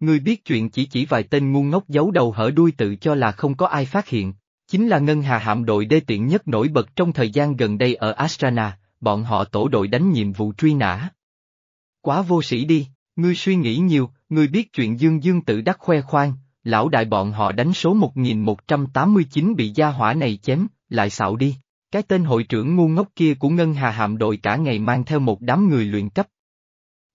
Ngươi biết chuyện chỉ chỉ vài tên ngu ngốc giấu đầu hở đuôi tự cho là không có ai phát hiện, chính là ngân hà hạm đội đê tiện nhất nổi bật trong thời gian gần đây ở Astrana, bọn họ tổ đội đánh nhiệm vụ truy nã. Quá vô sĩ đi, ngươi suy nghĩ nhiều, ngươi biết chuyện dương dương tự đắc khoe khoang, lão đại bọn họ đánh số 1189 bị gia hỏa này chém, lại xạo đi. Cái tên hội trưởng ngu ngốc kia của Ngân Hà Hạm đội cả ngày mang theo một đám người luyện cấp.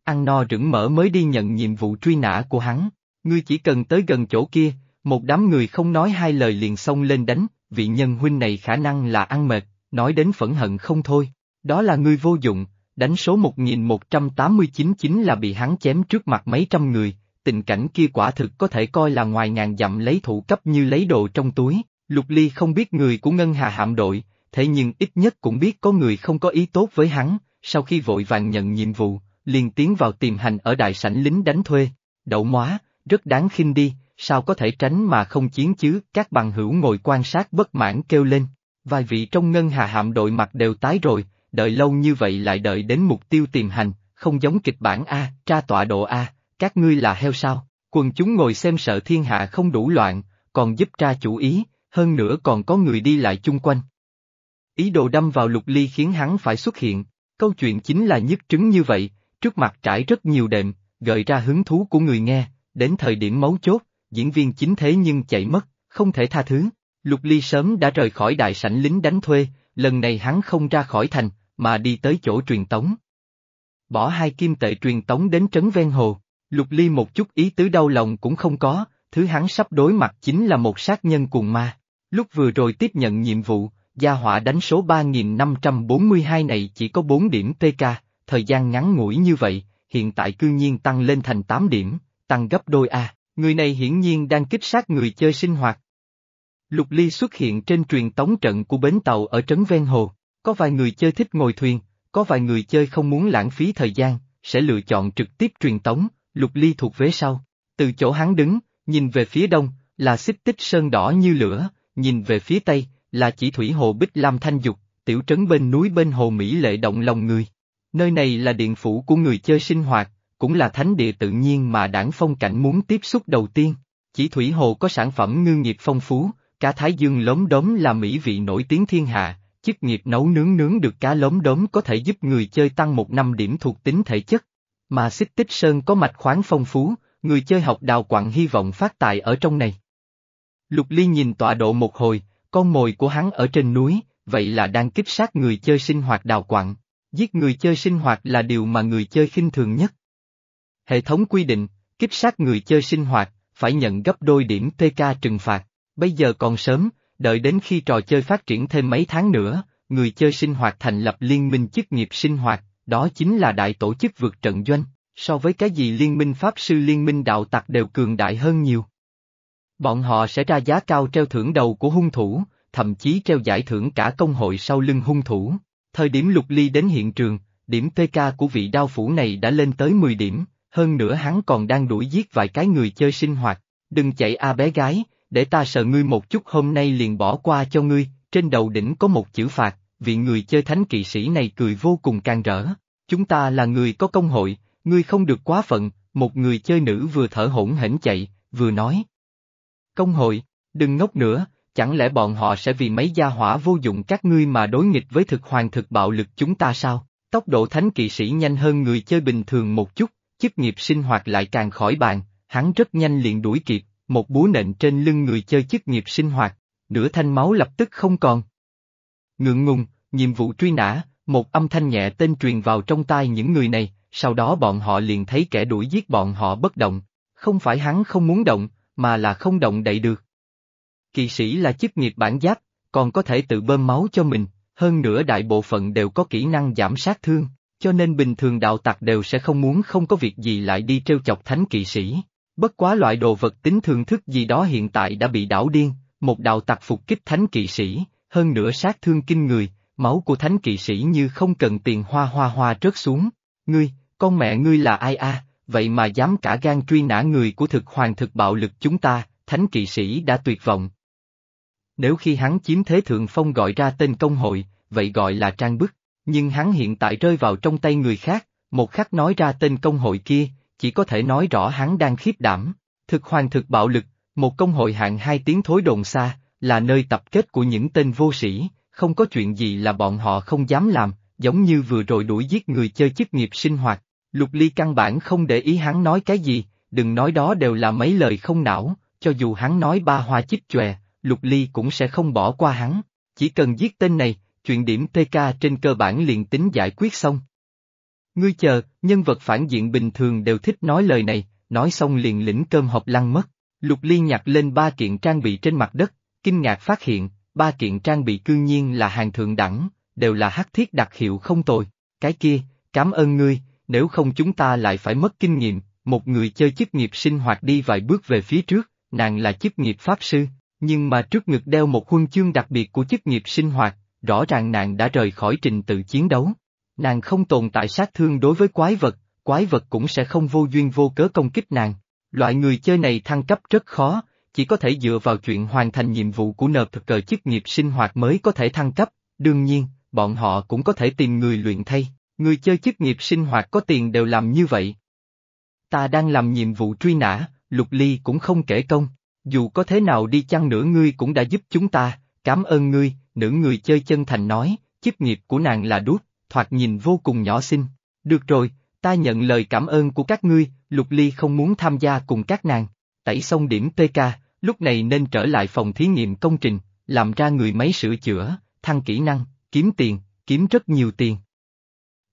Ăn no rửng mỡ mới đi nhận nhiệm vụ truy nã của hắn, ngươi chỉ cần tới gần chỗ kia, một đám người không nói hai lời liền xông lên đánh, vị nhân huynh này khả năng là ăn mệt, nói đến phẫn hận không thôi. Đó là ngươi vô dụng, đánh số 1189 chính là bị hắn chém trước mặt mấy trăm người, tình cảnh kia quả thực có thể coi là ngoài ngàn dặm lấy thủ cấp như lấy đồ trong túi. Lục Ly không biết người của Ngân Hà hạm đội, thế nhưng ít nhất cũng biết có người không có ý tốt với hắn, sau khi vội vàng nhận nhiệm vụ, liền tiến vào tìm hành ở đại sảnh lính đánh thuê. Đậu móa, rất đáng khinh đi, sao có thể tránh mà không chiến chứ, các bằng hữu ngồi quan sát bất mãn kêu lên. Vài vị trong ngân hà hạm đội mặt đều tái rồi, đợi lâu như vậy lại đợi đến mục tiêu tìm hành, không giống kịch bản A, tra tọa độ A, các ngươi là heo sao, quần chúng ngồi xem sợ thiên hạ không đủ loạn, còn giúp tra chủ ý, hơn nữa còn có người đi lại chung quanh. Ý đồ đâm vào lục ly khiến hắn phải xuất hiện, câu chuyện chính là nhất trứng như vậy, trước mặt trải rất nhiều đệm, gợi ra hứng thú của người nghe, đến thời điểm mấu chốt, diễn viên chính thế nhưng chạy mất, không thể tha thứ. Lục Ly sớm đã rời khỏi đại sảnh lính đánh thuê, lần này hắn không ra khỏi thành, mà đi tới chỗ truyền tống. Bỏ hai kim tệ truyền tống đến trấn ven hồ, Lục Ly một chút ý tứ đau lòng cũng không có, thứ hắn sắp đối mặt chính là một sát nhân cùng ma. Lúc vừa rồi tiếp nhận nhiệm vụ, gia họa đánh số 3542 này chỉ có 4 điểm PK, thời gian ngắn ngủi như vậy, hiện tại cư nhiên tăng lên thành 8 điểm, tăng gấp đôi A, người này hiển nhiên đang kích sát người chơi sinh hoạt. Lục Ly xuất hiện trên truyền tống trận của bến tàu ở trấn ven hồ, có vài người chơi thích ngồi thuyền, có vài người chơi không muốn lãng phí thời gian, sẽ lựa chọn trực tiếp truyền tống, Lục Ly thuộc vế sau. Từ chỗ hắn đứng, nhìn về phía đông, là xích tích sơn đỏ như lửa, nhìn về phía tây, là chỉ thủy hồ Bích Lam Thanh Dục, tiểu trấn bên núi bên hồ Mỹ lệ động lòng người. Nơi này là điện phủ của người chơi sinh hoạt, cũng là thánh địa tự nhiên mà đảng phong cảnh muốn tiếp xúc đầu tiên. Chỉ thủy hồ có sản phẩm ngư nghiệp phong phú, cá thái dương lốm đốm là mỹ vị nổi tiếng thiên hạ, chức nghiệp nấu nướng nướng được cá lốm đốm có thể giúp người chơi tăng một năm điểm thuộc tính thể chất. Mà xích tích sơn có mạch khoáng phong phú, người chơi học đào quặng hy vọng phát tài ở trong này. Lục Ly nhìn tọa độ một hồi, con mồi của hắn ở trên núi, vậy là đang kích sát người chơi sinh hoạt đào quặng. Giết người chơi sinh hoạt là điều mà người chơi khinh thường nhất. Hệ thống quy định, kích sát người chơi sinh hoạt, phải nhận gấp đôi điểm TK trừng phạt. Bây giờ còn sớm, đợi đến khi trò chơi phát triển thêm mấy tháng nữa, người chơi sinh hoạt thành lập liên minh chức nghiệp sinh hoạt, đó chính là đại tổ chức vượt trận doanh, so với cái gì liên minh pháp sư liên minh đạo tặc đều cường đại hơn nhiều. Bọn họ sẽ ra giá cao treo thưởng đầu của hung thủ, thậm chí treo giải thưởng cả công hội sau lưng hung thủ. Thời điểm Lục Ly đến hiện trường, điểm PK của vị đao phủ này đã lên tới 10 điểm, hơn nữa hắn còn đang đuổi giết vài cái người chơi sinh hoạt. Đừng chạy a bé gái, để ta sợ ngươi một chút hôm nay liền bỏ qua cho ngươi, trên đầu đỉnh có một chữ phạt, vị người chơi thánh kỵ sĩ này cười vô cùng can rỡ. Chúng ta là người có công hội, ngươi không được quá phận, một người chơi nữ vừa thở hổn hển chạy, vừa nói. Công hội, đừng ngốc nữa, chẳng lẽ bọn họ sẽ vì mấy gia hỏa vô dụng các ngươi mà đối nghịch với thực hoàng thực bạo lực chúng ta sao? Tốc độ thánh kỵ sĩ nhanh hơn người chơi bình thường một chút, chức nghiệp sinh hoạt lại càng khỏi bàn, hắn rất nhanh liền đuổi kịp, một búa nện trên lưng người chơi chức nghiệp sinh hoạt, nửa thanh máu lập tức không còn. Ngượng ngùng, nhiệm vụ truy nã, một âm thanh nhẹ tên truyền vào trong tai những người này, sau đó bọn họ liền thấy kẻ đuổi giết bọn họ bất động, không phải hắn không muốn động, mà là không động đậy được. Kỵ sĩ là chức nghiệp bản giáp, còn có thể tự bơm máu cho mình, hơn nữa đại bộ phận đều có kỹ năng giảm sát thương, cho nên bình thường đạo tặc đều sẽ không muốn không có việc gì lại đi trêu chọc thánh kỵ sĩ. Bất quá loại đồ vật tính thường thức gì đó hiện tại đã bị đảo điên, một đạo tặc phục kích thánh kỵ sĩ, hơn nữa sát thương kinh người, máu của thánh kỵ sĩ như không cần tiền hoa hoa hoa rớt xuống. Ngươi, con mẹ ngươi là ai a? vậy mà dám cả gan truy nã người của thực hoàng thực bạo lực chúng ta, thánh kỵ sĩ đã tuyệt vọng. Nếu khi hắn chiếm thế thượng phong gọi ra tên công hội, vậy gọi là trang bức, nhưng hắn hiện tại rơi vào trong tay người khác, một khắc nói ra tên công hội kia, chỉ có thể nói rõ hắn đang khiếp đảm. Thực hoàng thực bạo lực, một công hội hạng hai tiếng thối đồn xa, là nơi tập kết của những tên vô sĩ, không có chuyện gì là bọn họ không dám làm, giống như vừa rồi đuổi giết người chơi chức nghiệp sinh hoạt. Lục Ly căn bản không để ý hắn nói cái gì, đừng nói đó đều là mấy lời không não, cho dù hắn nói ba hoa chích chòe, Lục Ly cũng sẽ không bỏ qua hắn, chỉ cần giết tên này, chuyện điểm TK trên cơ bản liền tính giải quyết xong. Ngươi chờ, nhân vật phản diện bình thường đều thích nói lời này, nói xong liền lĩnh cơm hộp lăn mất. Lục Ly nhặt lên ba kiện trang bị trên mặt đất, kinh ngạc phát hiện, ba kiện trang bị cương nhiên là hàng thượng đẳng, đều là hắc thiết đặc hiệu không tồi. Cái kia, cảm ơn ngươi, nếu không chúng ta lại phải mất kinh nghiệm, một người chơi chức nghiệp sinh hoạt đi vài bước về phía trước, nàng là chức nghiệp pháp sư, nhưng mà trước ngực đeo một huân chương đặc biệt của chức nghiệp sinh hoạt, rõ ràng nàng đã rời khỏi trình tự chiến đấu. Nàng không tồn tại sát thương đối với quái vật, quái vật cũng sẽ không vô duyên vô cớ công kích nàng. Loại người chơi này thăng cấp rất khó, chỉ có thể dựa vào chuyện hoàn thành nhiệm vụ của nợp thực cờ chức nghiệp sinh hoạt mới có thể thăng cấp, đương nhiên, bọn họ cũng có thể tìm người luyện thay, người chơi chức nghiệp sinh hoạt có tiền đều làm như vậy. Ta đang làm nhiệm vụ truy nã, Lục Ly cũng không kể công, dù có thế nào đi chăng nữa ngươi cũng đã giúp chúng ta, cảm ơn ngươi, nữ người chơi chân thành nói, chức nghiệp của nàng là đút, thoạt nhìn vô cùng nhỏ xinh. Được rồi, ta nhận lời cảm ơn của các ngươi, Lục Ly không muốn tham gia cùng các nàng. Tẩy xong điểm PK, lúc này nên trở lại phòng thí nghiệm công trình, làm ra người máy sửa chữa, thăng kỹ năng, kiếm tiền, kiếm rất nhiều tiền.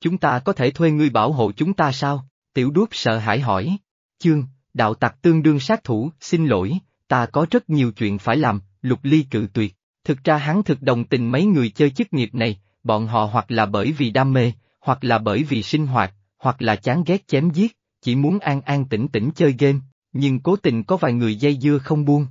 Chúng ta có thể thuê ngươi bảo hộ chúng ta sao? Tiểu đuốc sợ hãi hỏi. Chương, đạo tặc tương đương sát thủ, xin lỗi, ta có rất nhiều chuyện phải làm, lục ly cự tuyệt. Thực ra hắn thực đồng tình mấy người chơi chức nghiệp này, bọn họ hoặc là bởi vì đam mê, hoặc là bởi vì sinh hoạt, hoặc là chán ghét chém giết, chỉ muốn an an tĩnh tĩnh chơi game, nhưng cố tình có vài người dây dưa không buông.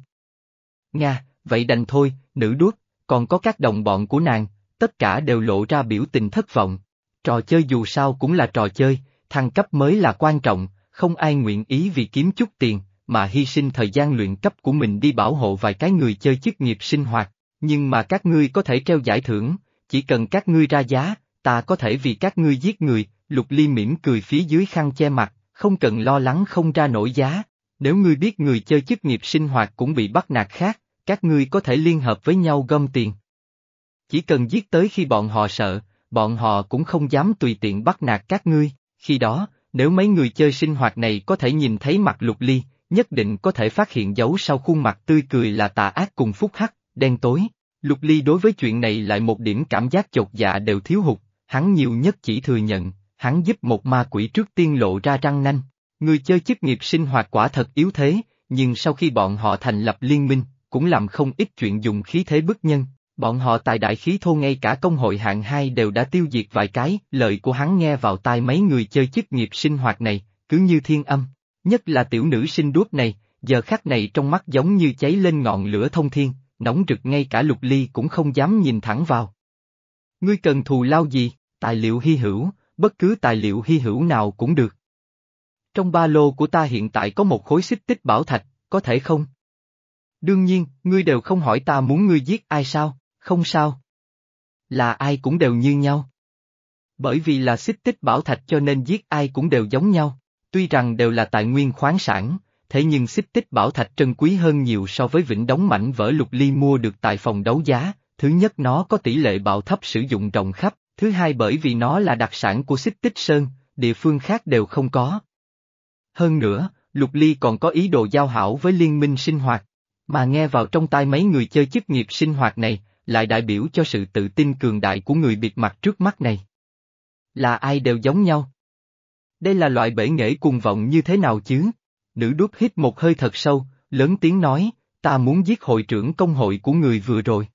Nga, vậy đành thôi, nữ đuốc, còn có các đồng bọn của nàng, tất cả đều lộ ra biểu tình thất vọng. Trò chơi dù sao cũng là trò chơi, thăng cấp mới là quan trọng, không ai nguyện ý vì kiếm chút tiền, mà hy sinh thời gian luyện cấp của mình đi bảo hộ vài cái người chơi chức nghiệp sinh hoạt, nhưng mà các ngươi có thể treo giải thưởng, chỉ cần các ngươi ra giá, ta có thể vì các ngươi giết người, lục ly mỉm cười phía dưới khăn che mặt, không cần lo lắng không ra nổi giá, nếu ngươi biết người chơi chức nghiệp sinh hoạt cũng bị bắt nạt khác, các ngươi có thể liên hợp với nhau gom tiền. Chỉ cần giết tới khi bọn họ sợ, bọn họ cũng không dám tùy tiện bắt nạt các ngươi, khi đó, nếu mấy người chơi sinh hoạt này có thể nhìn thấy mặt lục ly, nhất định có thể phát hiện dấu sau khuôn mặt tươi cười là tà ác cùng phúc hắc, đen tối. Lục ly đối với chuyện này lại một điểm cảm giác chột dạ đều thiếu hụt, hắn nhiều nhất chỉ thừa nhận, hắn giúp một ma quỷ trước tiên lộ ra răng nanh. Người chơi chức nghiệp sinh hoạt quả thật yếu thế, nhưng sau khi bọn họ thành lập liên minh, cũng làm không ít chuyện dùng khí thế bức nhân. Bọn họ tài đại khí thô ngay cả công hội hạng hai đều đã tiêu diệt vài cái, lời của hắn nghe vào tai mấy người chơi chức nghiệp sinh hoạt này, cứ như thiên âm. Nhất là tiểu nữ sinh đuốc này, giờ khắc này trong mắt giống như cháy lên ngọn lửa thông thiên, nóng rực ngay cả lục ly cũng không dám nhìn thẳng vào. Ngươi cần thù lao gì, tài liệu hy hữu, bất cứ tài liệu hy hữu nào cũng được. Trong ba lô của ta hiện tại có một khối xích tích bảo thạch, có thể không? Đương nhiên, ngươi đều không hỏi ta muốn ngươi giết ai sao, không sao. Là ai cũng đều như nhau. Bởi vì là xích tích bảo thạch cho nên giết ai cũng đều giống nhau, tuy rằng đều là tài nguyên khoáng sản, thế nhưng xích tích bảo thạch trân quý hơn nhiều so với vĩnh đóng mảnh vỡ lục ly mua được tại phòng đấu giá, thứ nhất nó có tỷ lệ bạo thấp sử dụng rộng khắp, thứ hai bởi vì nó là đặc sản của xích tích sơn, địa phương khác đều không có. Hơn nữa, lục ly còn có ý đồ giao hảo với liên minh sinh hoạt, mà nghe vào trong tai mấy người chơi chức nghiệp sinh hoạt này, lại đại biểu cho sự tự tin cường đại của người biệt mặt trước mắt này. Là ai đều giống nhau. Đây là loại bể nghệ cuồng vọng như thế nào chứ? Nữ đúc hít một hơi thật sâu, lớn tiếng nói, ta muốn giết hội trưởng công hội của người vừa rồi.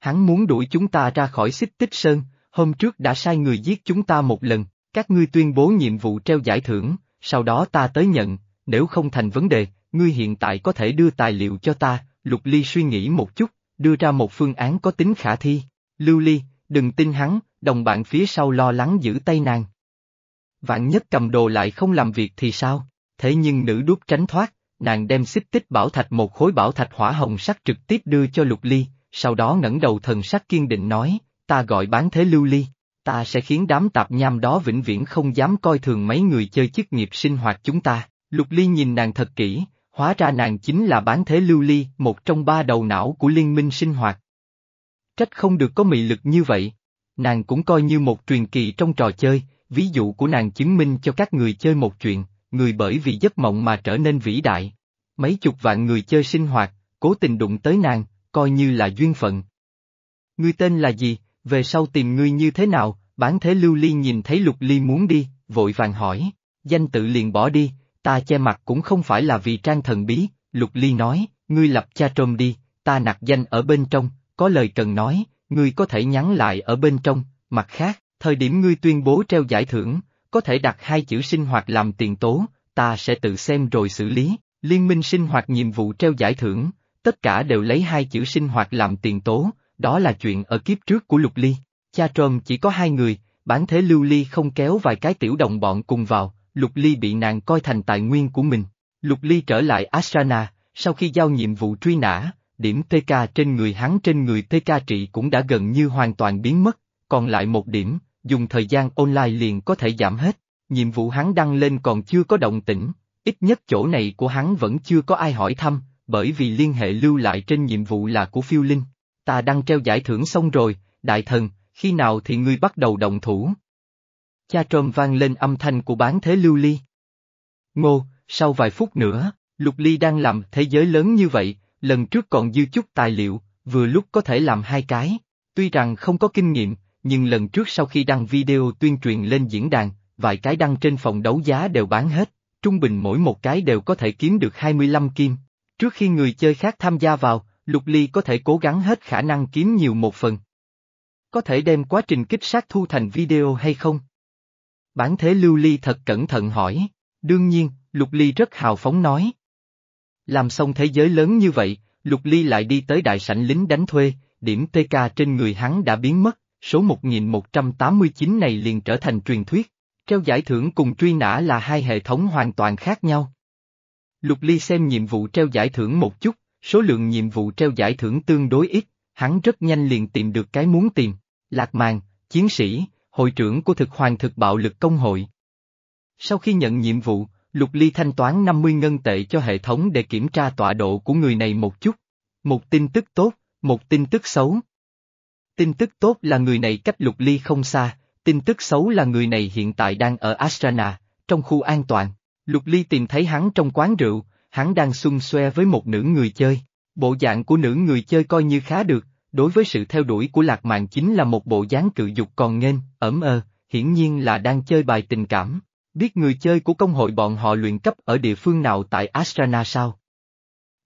Hắn muốn đuổi chúng ta ra khỏi xích tích sơn, hôm trước đã sai người giết chúng ta một lần, các ngươi tuyên bố nhiệm vụ treo giải thưởng, sau đó ta tới nhận, nếu không thành vấn đề, ngươi hiện tại có thể đưa tài liệu cho ta, Lục Ly suy nghĩ một chút, đưa ra một phương án có tính khả thi. Lưu Ly, đừng tin hắn, đồng bạn phía sau lo lắng giữ tay nàng. Vạn nhất cầm đồ lại không làm việc thì sao? Thế nhưng nữ đút tránh thoát, nàng đem xích tích bảo thạch một khối bảo thạch hỏa hồng sắc trực tiếp đưa cho Lục Ly, sau đó ngẩng đầu thần sắc kiên định nói, ta gọi bán thế Lưu Ly, ta sẽ khiến đám tạp nham đó vĩnh viễn không dám coi thường mấy người chơi chức nghiệp sinh hoạt chúng ta. Lục Ly nhìn nàng thật kỹ, hóa ra nàng chính là bán thế lưu ly, một trong ba đầu não của liên minh sinh hoạt. Trách không được có mị lực như vậy. Nàng cũng coi như một truyền kỳ trong trò chơi, ví dụ của nàng chứng minh cho các người chơi một chuyện, người bởi vì giấc mộng mà trở nên vĩ đại. Mấy chục vạn người chơi sinh hoạt, cố tình đụng tới nàng, coi như là duyên phận. Ngươi tên là gì, về sau tìm ngươi như thế nào, bán thế lưu ly nhìn thấy lục ly muốn đi, vội vàng hỏi, danh tự liền bỏ đi, ta che mặt cũng không phải là vì trang thần bí, Lục Ly nói, ngươi lập cha trôm đi, ta nặc danh ở bên trong, có lời cần nói, ngươi có thể nhắn lại ở bên trong, mặt khác, thời điểm ngươi tuyên bố treo giải thưởng, có thể đặt hai chữ sinh hoạt làm tiền tố, ta sẽ tự xem rồi xử lý, liên minh sinh hoạt nhiệm vụ treo giải thưởng, tất cả đều lấy hai chữ sinh hoạt làm tiền tố, đó là chuyện ở kiếp trước của Lục Ly, cha trôm chỉ có hai người, bản thế lưu ly không kéo vài cái tiểu đồng bọn cùng vào, Lục Ly bị nàng coi thành tài nguyên của mình. Lục Ly trở lại Ashrana, sau khi giao nhiệm vụ truy nã, điểm TK trên người hắn trên người TK trị cũng đã gần như hoàn toàn biến mất, còn lại một điểm, dùng thời gian online liền có thể giảm hết. Nhiệm vụ hắn đăng lên còn chưa có động tĩnh, ít nhất chỗ này của hắn vẫn chưa có ai hỏi thăm, bởi vì liên hệ lưu lại trên nhiệm vụ là của phiêu linh. Ta đăng treo giải thưởng xong rồi, đại thần, khi nào thì ngươi bắt đầu động thủ? cha trôm vang lên âm thanh của bán thế lưu ly. Ngô, sau vài phút nữa, Lục Ly đang làm thế giới lớn như vậy, lần trước còn dư chút tài liệu, vừa lúc có thể làm hai cái. Tuy rằng không có kinh nghiệm, nhưng lần trước sau khi đăng video tuyên truyền lên diễn đàn, vài cái đăng trên phòng đấu giá đều bán hết, trung bình mỗi một cái đều có thể kiếm được 25 kim. Trước khi người chơi khác tham gia vào, Lục Ly có thể cố gắng hết khả năng kiếm nhiều một phần. Có thể đem quá trình kích sát thu thành video hay không? Bản thế Lưu Ly thật cẩn thận hỏi, đương nhiên, Lục Ly rất hào phóng nói. Làm xong thế giới lớn như vậy, Lục Ly lại đi tới đại sảnh lính đánh thuê, điểm TK trên người hắn đã biến mất, số 1189 này liền trở thành truyền thuyết. Treo giải thưởng cùng truy nã là hai hệ thống hoàn toàn khác nhau. Lục Ly xem nhiệm vụ treo giải thưởng một chút, số lượng nhiệm vụ treo giải thưởng tương đối ít, hắn rất nhanh liền tìm được cái muốn tìm. Lạc màng, chiến sĩ, hội trưởng của thực hoàng thực bạo lực công hội. Sau khi nhận nhiệm vụ, Lục Ly thanh toán 50 ngân tệ cho hệ thống để kiểm tra tọa độ của người này một chút. Một tin tức tốt, một tin tức xấu. Tin tức tốt là người này cách Lục Ly không xa, tin tức xấu là người này hiện tại đang ở Astrana, trong khu an toàn. Lục Ly tìm thấy hắn trong quán rượu, hắn đang xung xoe với một nữ người chơi. Bộ dạng của nữ người chơi coi như khá được, đối với sự theo đuổi của lạc mạng chính là một bộ dáng cự dục còn nghênh, ẩm ơ, hiển nhiên là đang chơi bài tình cảm. Biết người chơi của công hội bọn họ luyện cấp ở địa phương nào tại Astrana sao?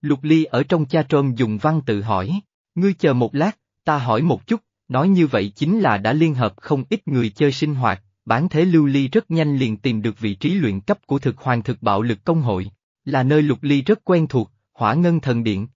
Lục Ly ở trong cha trôm dùng văn tự hỏi, ngươi chờ một lát, ta hỏi một chút, nói như vậy chính là đã liên hợp không ít người chơi sinh hoạt, bán thế Lưu Ly rất nhanh liền tìm được vị trí luyện cấp của thực hoàng thực bạo lực công hội, là nơi Lục Ly rất quen thuộc, hỏa ngân thần điện.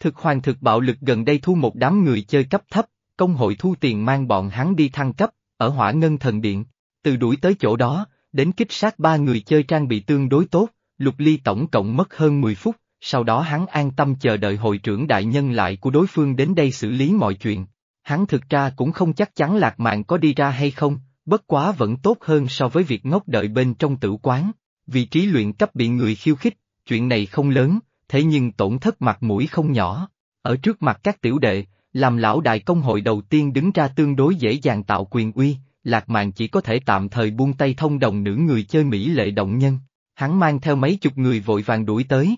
Thực hoàng thực bạo lực gần đây thu một đám người chơi cấp thấp, công hội thu tiền mang bọn hắn đi thăng cấp, ở hỏa ngân thần điện. Từ đuổi tới chỗ đó, đến kích sát ba người chơi trang bị tương đối tốt, lục ly tổng cộng mất hơn 10 phút, sau đó hắn an tâm chờ đợi hội trưởng đại nhân lại của đối phương đến đây xử lý mọi chuyện. Hắn thực ra cũng không chắc chắn lạc mạng có đi ra hay không, bất quá vẫn tốt hơn so với việc ngốc đợi bên trong tử quán. Vị trí luyện cấp bị người khiêu khích, chuyện này không lớn, thế nhưng tổn thất mặt mũi không nhỏ. Ở trước mặt các tiểu đệ, làm lão đại công hội đầu tiên đứng ra tương đối dễ dàng tạo quyền uy, lạc mạng chỉ có thể tạm thời buông tay thông đồng nữ người chơi Mỹ lệ động nhân. Hắn mang theo mấy chục người vội vàng đuổi tới.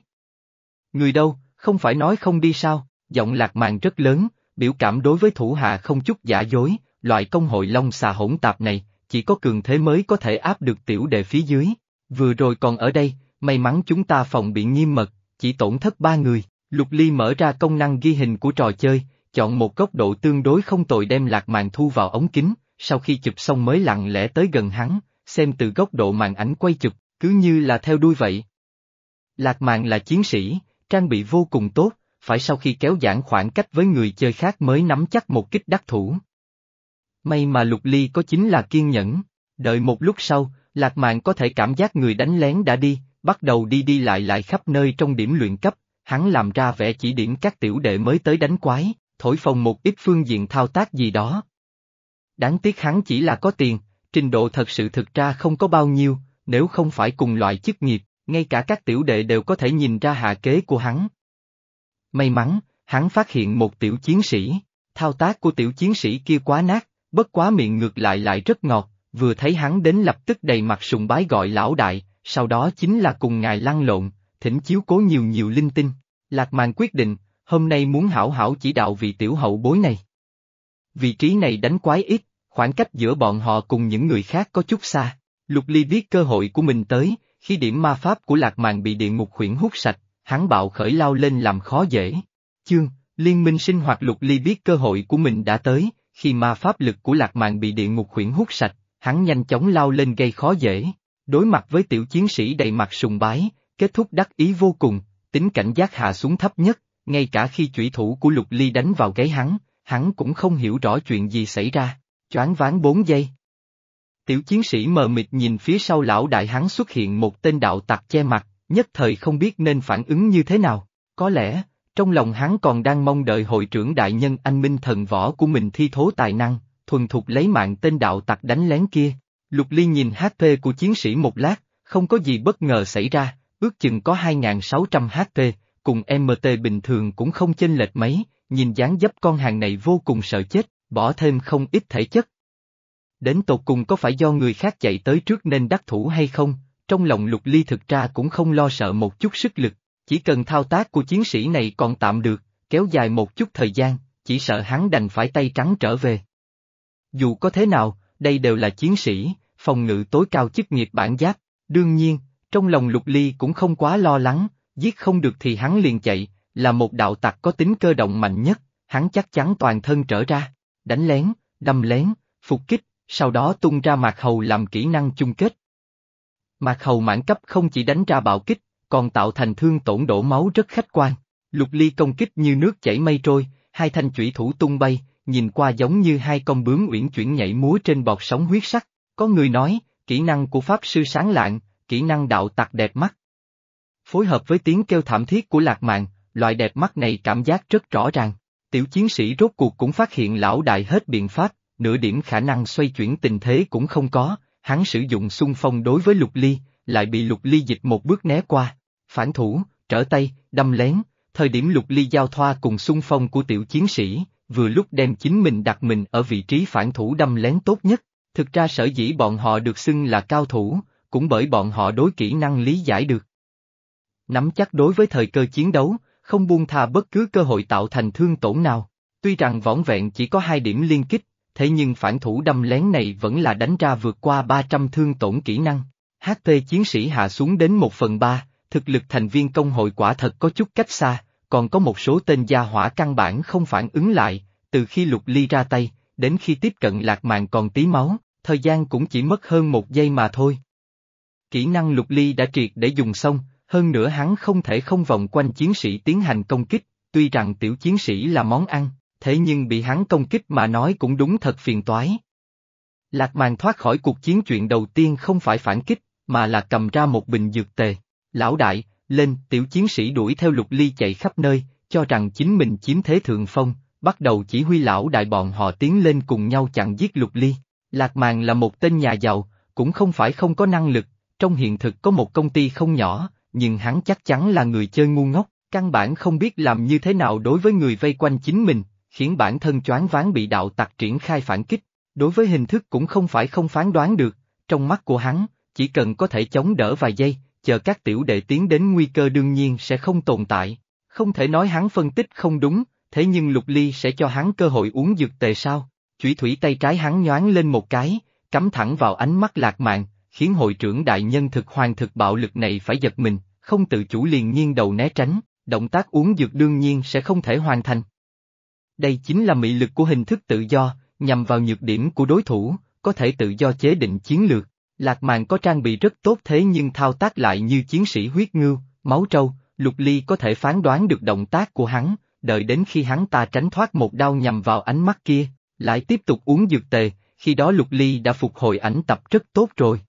Người đâu, không phải nói không đi sao, giọng lạc mạng rất lớn, biểu cảm đối với thủ hạ không chút giả dối, loại công hội long xà hỗn tạp này, chỉ có cường thế mới có thể áp được tiểu đệ phía dưới. Vừa rồi còn ở đây, may mắn chúng ta phòng bị nghiêm mật, chỉ tổn thất ba người. Lục Ly mở ra công năng ghi hình của trò chơi, chọn một góc độ tương đối không tồi đem lạc màn thu vào ống kính, sau khi chụp xong mới lặng lẽ tới gần hắn, xem từ góc độ màn ảnh quay chụp, cứ như là theo đuôi vậy. Lạc màn là chiến sĩ, trang bị vô cùng tốt, phải sau khi kéo giãn khoảng cách với người chơi khác mới nắm chắc một kích đắc thủ. May mà Lục Ly có chính là kiên nhẫn, đợi một lúc sau, Lạc Mạn có thể cảm giác người đánh lén đã đi, bắt đầu đi đi lại lại khắp nơi trong điểm luyện cấp, hắn làm ra vẻ chỉ điểm các tiểu đệ mới tới đánh quái, thổi phồng một ít phương diện thao tác gì đó. Đáng tiếc hắn chỉ là có tiền, trình độ thật sự thực ra không có bao nhiêu, nếu không phải cùng loại chức nghiệp, ngay cả các tiểu đệ đều có thể nhìn ra hạ kế của hắn. May mắn, hắn phát hiện một tiểu chiến sĩ, thao tác của tiểu chiến sĩ kia quá nát, bất quá miệng ngược lại lại rất ngọt, vừa thấy hắn đến lập tức đầy mặt sùng bái gọi lão đại, sau đó chính là cùng ngài lăn lộn, thỉnh chiếu cố nhiều nhiều linh tinh. Lạc Màn quyết định, hôm nay muốn hảo hảo chỉ đạo vị tiểu hậu bối này. Vị trí này đánh quái ít, khoảng cách giữa bọn họ cùng những người khác có chút xa. Lục Ly biết cơ hội của mình tới, khi điểm ma pháp của Lạc Màn bị điện ngục huyễn hút sạch, hắn bạo khởi lao lên làm khó dễ. Chương, liên minh sinh hoạt Lục Ly biết cơ hội của mình đã tới, khi ma pháp lực của Lạc Màn bị điện ngục huyễn hút sạch, hắn nhanh chóng lao lên gây khó dễ. Đối mặt với tiểu chiến sĩ đầy mặt sùng bái, kết thúc đắc ý vô cùng, tính cảnh giác hạ xuống thấp nhất, ngay cả khi chủy thủ của Lục Ly đánh vào gáy hắn, hắn cũng không hiểu rõ chuyện gì xảy ra, choáng váng bốn giây. Tiểu chiến sĩ mờ mịt nhìn phía sau lão đại hắn xuất hiện một tên đạo tặc che mặt, nhất thời không biết nên phản ứng như thế nào, có lẽ, trong lòng hắn còn đang mong đợi hội trưởng đại nhân anh minh thần võ của mình thi thố tài năng, thuần thục lấy mạng tên đạo tặc đánh lén kia. Lục Ly nhìn HP của chiến sĩ một lát, không có gì bất ngờ xảy ra, ước chừng có 2.600 HP, cùng MT bình thường cũng không chênh lệch mấy, nhìn dáng dấp con hàng này vô cùng sợ chết, bỏ thêm không ít thể chất. Đến tột cùng có phải do người khác chạy tới trước nên đắc thủ hay không, trong lòng lục ly thực ra cũng không lo sợ một chút sức lực, chỉ cần thao tác của chiến sĩ này còn tạm được, kéo dài một chút thời gian, chỉ sợ hắn đành phải tay trắng trở về. Dù có thế nào, đây đều là chiến sĩ, phòng ngự tối cao chức nghiệp bản giáp, đương nhiên, trong lòng lục ly cũng không quá lo lắng, giết không được thì hắn liền chạy, là một đạo tặc có tính cơ động mạnh nhất, hắn chắc chắn toàn thân trở ra, đánh lén, đâm lén, phục kích, sau đó tung ra mạc hầu làm kỹ năng chung kết. Mạc hầu mãn cấp không chỉ đánh ra bạo kích, còn tạo thành thương tổn đổ máu rất khách quan. Lục ly công kích như nước chảy mây trôi, hai thanh chủy thủ tung bay, nhìn qua giống như hai con bướm uyển chuyển nhảy múa trên bọt sóng huyết sắc. Có người nói, kỹ năng của Pháp Sư sáng lạng, kỹ năng đạo tặc đẹp mắt. Phối hợp với tiếng kêu thảm thiết của lạc mạng, loại đẹp mắt này cảm giác rất rõ ràng. Tiểu chiến sĩ rốt cuộc cũng phát hiện lão đại hết biện pháp, nửa điểm khả năng xoay chuyển tình thế cũng không có, hắn sử dụng xung phong đối với lục ly, lại bị lục ly dịch một bước né qua. Phản thủ, trở tay, đâm lén, thời điểm lục ly giao thoa cùng xung phong của tiểu chiến sĩ, vừa lúc đem chính mình đặt mình ở vị trí phản thủ đâm lén tốt nhất. Thực ra sở dĩ bọn họ được xưng là cao thủ, cũng bởi bọn họ đối kỹ năng lý giải được. Nắm chắc đối với thời cơ chiến đấu, không buông tha bất cứ cơ hội tạo thành thương tổn nào. Tuy rằng võng vẹn chỉ có hai điểm liên kích, thế nhưng phản thủ đâm lén này vẫn là đánh ra vượt qua 300 thương tổn kỹ năng. HP chiến sĩ hạ xuống đến 1 phần 3, thực lực thành viên công hội quả thật có chút cách xa, còn có một số tên gia hỏa căn bản không phản ứng lại, từ khi lục ly ra tay, đến khi tiếp cận lạc mạng còn tí máu, thời gian cũng chỉ mất hơn một giây mà thôi. Kỹ năng lục ly đã triệt để dùng xong, hơn nữa hắn không thể không vòng quanh chiến sĩ tiến hành công kích, tuy rằng tiểu chiến sĩ là món ăn, thế nhưng bị hắn công kích mà nói cũng đúng thật phiền toái. Lạc màn thoát khỏi cuộc chiến chuyện đầu tiên không phải phản kích, mà là cầm ra một bình dược tề. Lão đại, lên, tiểu chiến sĩ đuổi theo lục ly chạy khắp nơi, cho rằng chính mình chiếm thế thượng phong, bắt đầu chỉ huy lão đại bọn họ tiến lên cùng nhau chặn giết lục ly. Lạc màn là một tên nhà giàu, cũng không phải không có năng lực, trong hiện thực có một công ty không nhỏ, nhưng hắn chắc chắn là người chơi ngu ngốc, căn bản không biết làm như thế nào đối với người vây quanh chính mình, khiến bản thân choáng váng bị đạo tặc triển khai phản kích. Đối với hình thức cũng không phải không phán đoán được, trong mắt của hắn, chỉ cần có thể chống đỡ vài giây, chờ các tiểu đệ tiến đến nguy cơ đương nhiên sẽ không tồn tại. Không thể nói hắn phân tích không đúng, thế nhưng Lục Ly sẽ cho hắn cơ hội uống dược tề sao? Chủy thủy tay trái hắn nhoáng lên một cái, cắm thẳng vào ánh mắt lạc mạng, khiến hội trưởng đại nhân thực hoàng thực bạo lực này phải giật mình, không tự chủ liền nghiêng đầu né tránh, động tác uống dược đương nhiên sẽ không thể hoàn thành. Đây chính là mị lực của hình thức tự do, nhằm vào nhược điểm của đối thủ, có thể tự do chế định chiến lược. Lạc màn có trang bị rất tốt thế nhưng thao tác lại như chiến sĩ huyết ngưu, máu trâu, lục ly có thể phán đoán được động tác của hắn, đợi đến khi hắn ta tránh thoát một đau nhằm vào ánh mắt kia, lại tiếp tục uống dược tề, khi đó lục ly đã phục hồi ảnh tập rất tốt rồi.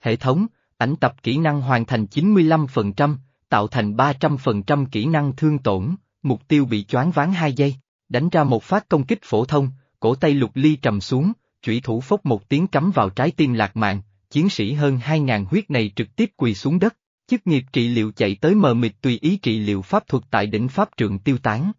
Hệ thống, ảnh tập kỹ năng hoàn thành 95%, tạo thành 300% kỹ năng thương tổn, mục tiêu bị choáng ván 2 giây, đánh ra một phát công kích phổ thông, cổ tay lục ly trầm xuống, chủy thủ phốc một tiếng cắm vào trái tim lạc mạng, chiến sĩ hơn 2.000 huyết này trực tiếp quỳ xuống đất, chức nghiệp trị liệu chạy tới mờ mịt tùy ý trị liệu pháp thuật tại đỉnh pháp trường tiêu tán.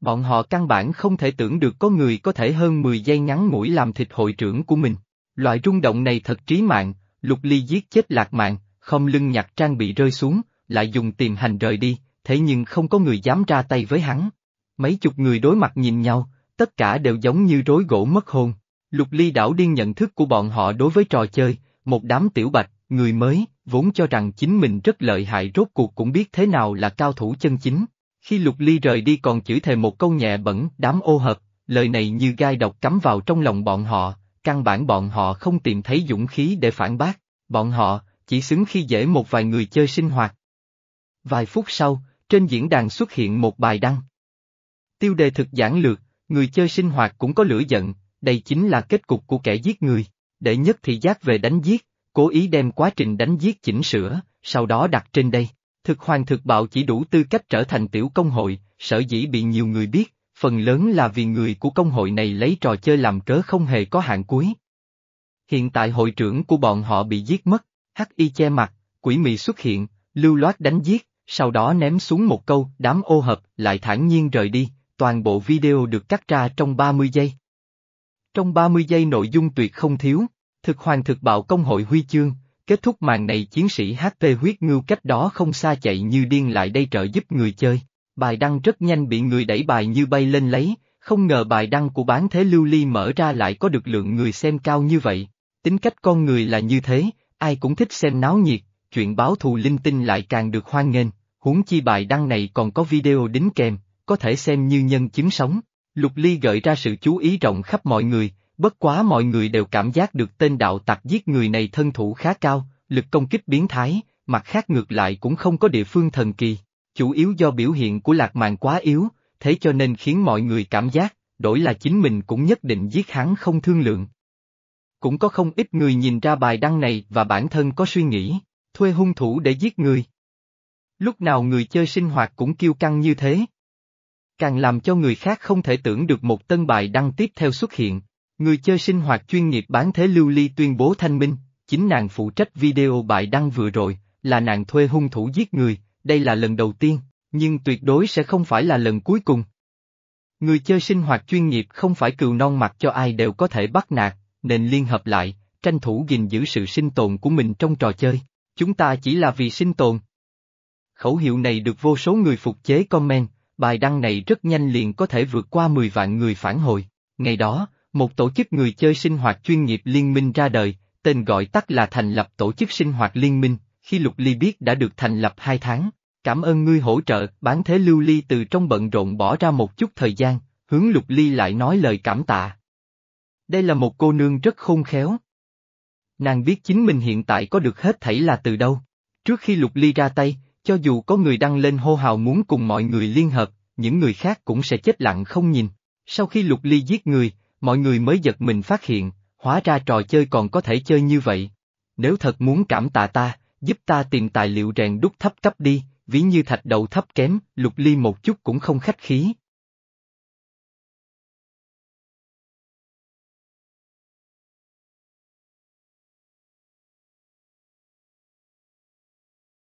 Bọn họ căn bản không thể tưởng được có người có thể hơn 10 giây ngắn ngủi làm thịt hội trưởng của mình. Loại rung động này thật trí mạng, lục ly giết chết lạc mạng, không lưng nhặt trang bị rơi xuống, lại dùng tìm hành rời đi, thế nhưng không có người dám ra tay với hắn. Mấy chục người đối mặt nhìn nhau, tất cả đều giống như rối gỗ mất hồn. Lục ly đảo điên nhận thức của bọn họ đối với trò chơi, một đám tiểu bạch, người mới, vốn cho rằng chính mình rất lợi hại rốt cuộc cũng biết thế nào là cao thủ chân chính. Khi lục ly rời đi còn chửi thề một câu nhẹ bẩn, đám ô hợp, lời này như gai độc cắm vào trong lòng bọn họ, căn bản bọn họ không tìm thấy dũng khí để phản bác, bọn họ, chỉ xứng khi dễ một vài người chơi sinh hoạt. Vài phút sau, trên diễn đàn xuất hiện một bài đăng. Tiêu đề thực giản lược, người chơi sinh hoạt cũng có lửa giận, đây chính là kết cục của kẻ giết người. Đệ nhất thì giác về đánh giết, cố ý đem quá trình đánh giết chỉnh sửa, sau đó đặt trên đây. Thực hoàng thực bạo chỉ đủ tư cách trở thành tiểu công hội, sở dĩ bị nhiều người biết, phần lớn là vì người của công hội này lấy trò chơi làm cớ không hề có hạn cuối. Hiện tại hội trưởng của bọn họ bị giết mất, hắc y che mặt, quỷ mị xuất hiện, lưu loát đánh giết, sau đó ném xuống một câu, đám ô hợp, lại thản nhiên rời đi, toàn bộ video được cắt ra trong 30 giây. Trong 30 giây nội dung tuyệt không thiếu, thực hoàng thực bạo công hội huy chương, kết thúc màn này chiến sĩ HP huyết ngưu cách đó không xa chạy như điên lại đây trợ giúp người chơi. Bài đăng rất nhanh bị người đẩy bài như bay lên lấy, không ngờ bài đăng của bán thế lưu ly mở ra lại có được lượng người xem cao như vậy. Tính cách con người là như thế, ai cũng thích xem náo nhiệt, chuyện báo thù linh tinh lại càng được hoan nghênh, huống chi bài đăng này còn có video đính kèm, có thể xem như nhân chứng sống. Lục Ly gợi ra sự chú ý rộng khắp mọi người, bất quá mọi người đều cảm giác được tên đạo tặc giết người này thân thủ khá cao, lực công kích biến thái, mặt khác ngược lại cũng không có địa phương thần kỳ, chủ yếu do biểu hiện của lạc màn quá yếu, thế cho nên khiến mọi người cảm giác, đổi là chính mình cũng nhất định giết hắn không thương lượng. Cũng có không ít người nhìn ra bài đăng này và bản thân có suy nghĩ, thuê hung thủ để giết người. Lúc nào người chơi sinh hoạt cũng kiêu căng như thế. Càng làm cho người khác không thể tưởng được một tân bài đăng tiếp theo xuất hiện. Người chơi sinh hoạt chuyên nghiệp bán thế lưu ly tuyên bố thanh minh, chính nàng phụ trách video bài đăng vừa rồi, là nàng thuê hung thủ giết người, đây là lần đầu tiên, nhưng tuyệt đối sẽ không phải là lần cuối cùng. Người chơi sinh hoạt chuyên nghiệp không phải cừu non mặt cho ai đều có thể bắt nạt, nên liên hợp lại, tranh thủ gìn giữ sự sinh tồn của mình trong trò chơi. Chúng ta chỉ là vì sinh tồn. Khẩu hiệu này được vô số người phục chế comment, bài đăng này rất nhanh liền có thể vượt qua 10 vạn người phản hồi. Ngày đó, một tổ chức người chơi sinh hoạt chuyên nghiệp liên minh ra đời, tên gọi tắt là thành lập tổ chức sinh hoạt liên minh, khi Lục Ly biết đã được thành lập 2 tháng. Cảm ơn ngươi hỗ trợ, bán thế lưu ly từ trong bận rộn bỏ ra một chút thời gian, hướng Lục Ly lại nói lời cảm tạ. Đây là một cô nương rất khôn khéo. Nàng biết chính mình hiện tại có được hết thảy là từ đâu. Trước khi Lục Ly ra tay, cho dù có người đăng lên hô hào muốn cùng mọi người liên hợp, những người khác cũng sẽ chết lặng không nhìn. Sau khi Lục Ly giết người, mọi người mới giật mình phát hiện, hóa ra trò chơi còn có thể chơi như vậy. Nếu thật muốn cảm tạ ta, giúp ta tìm tài liệu rèn đúc thấp cấp đi, ví như thạch đầu thấp kém, Lục Ly một chút cũng không khách khí.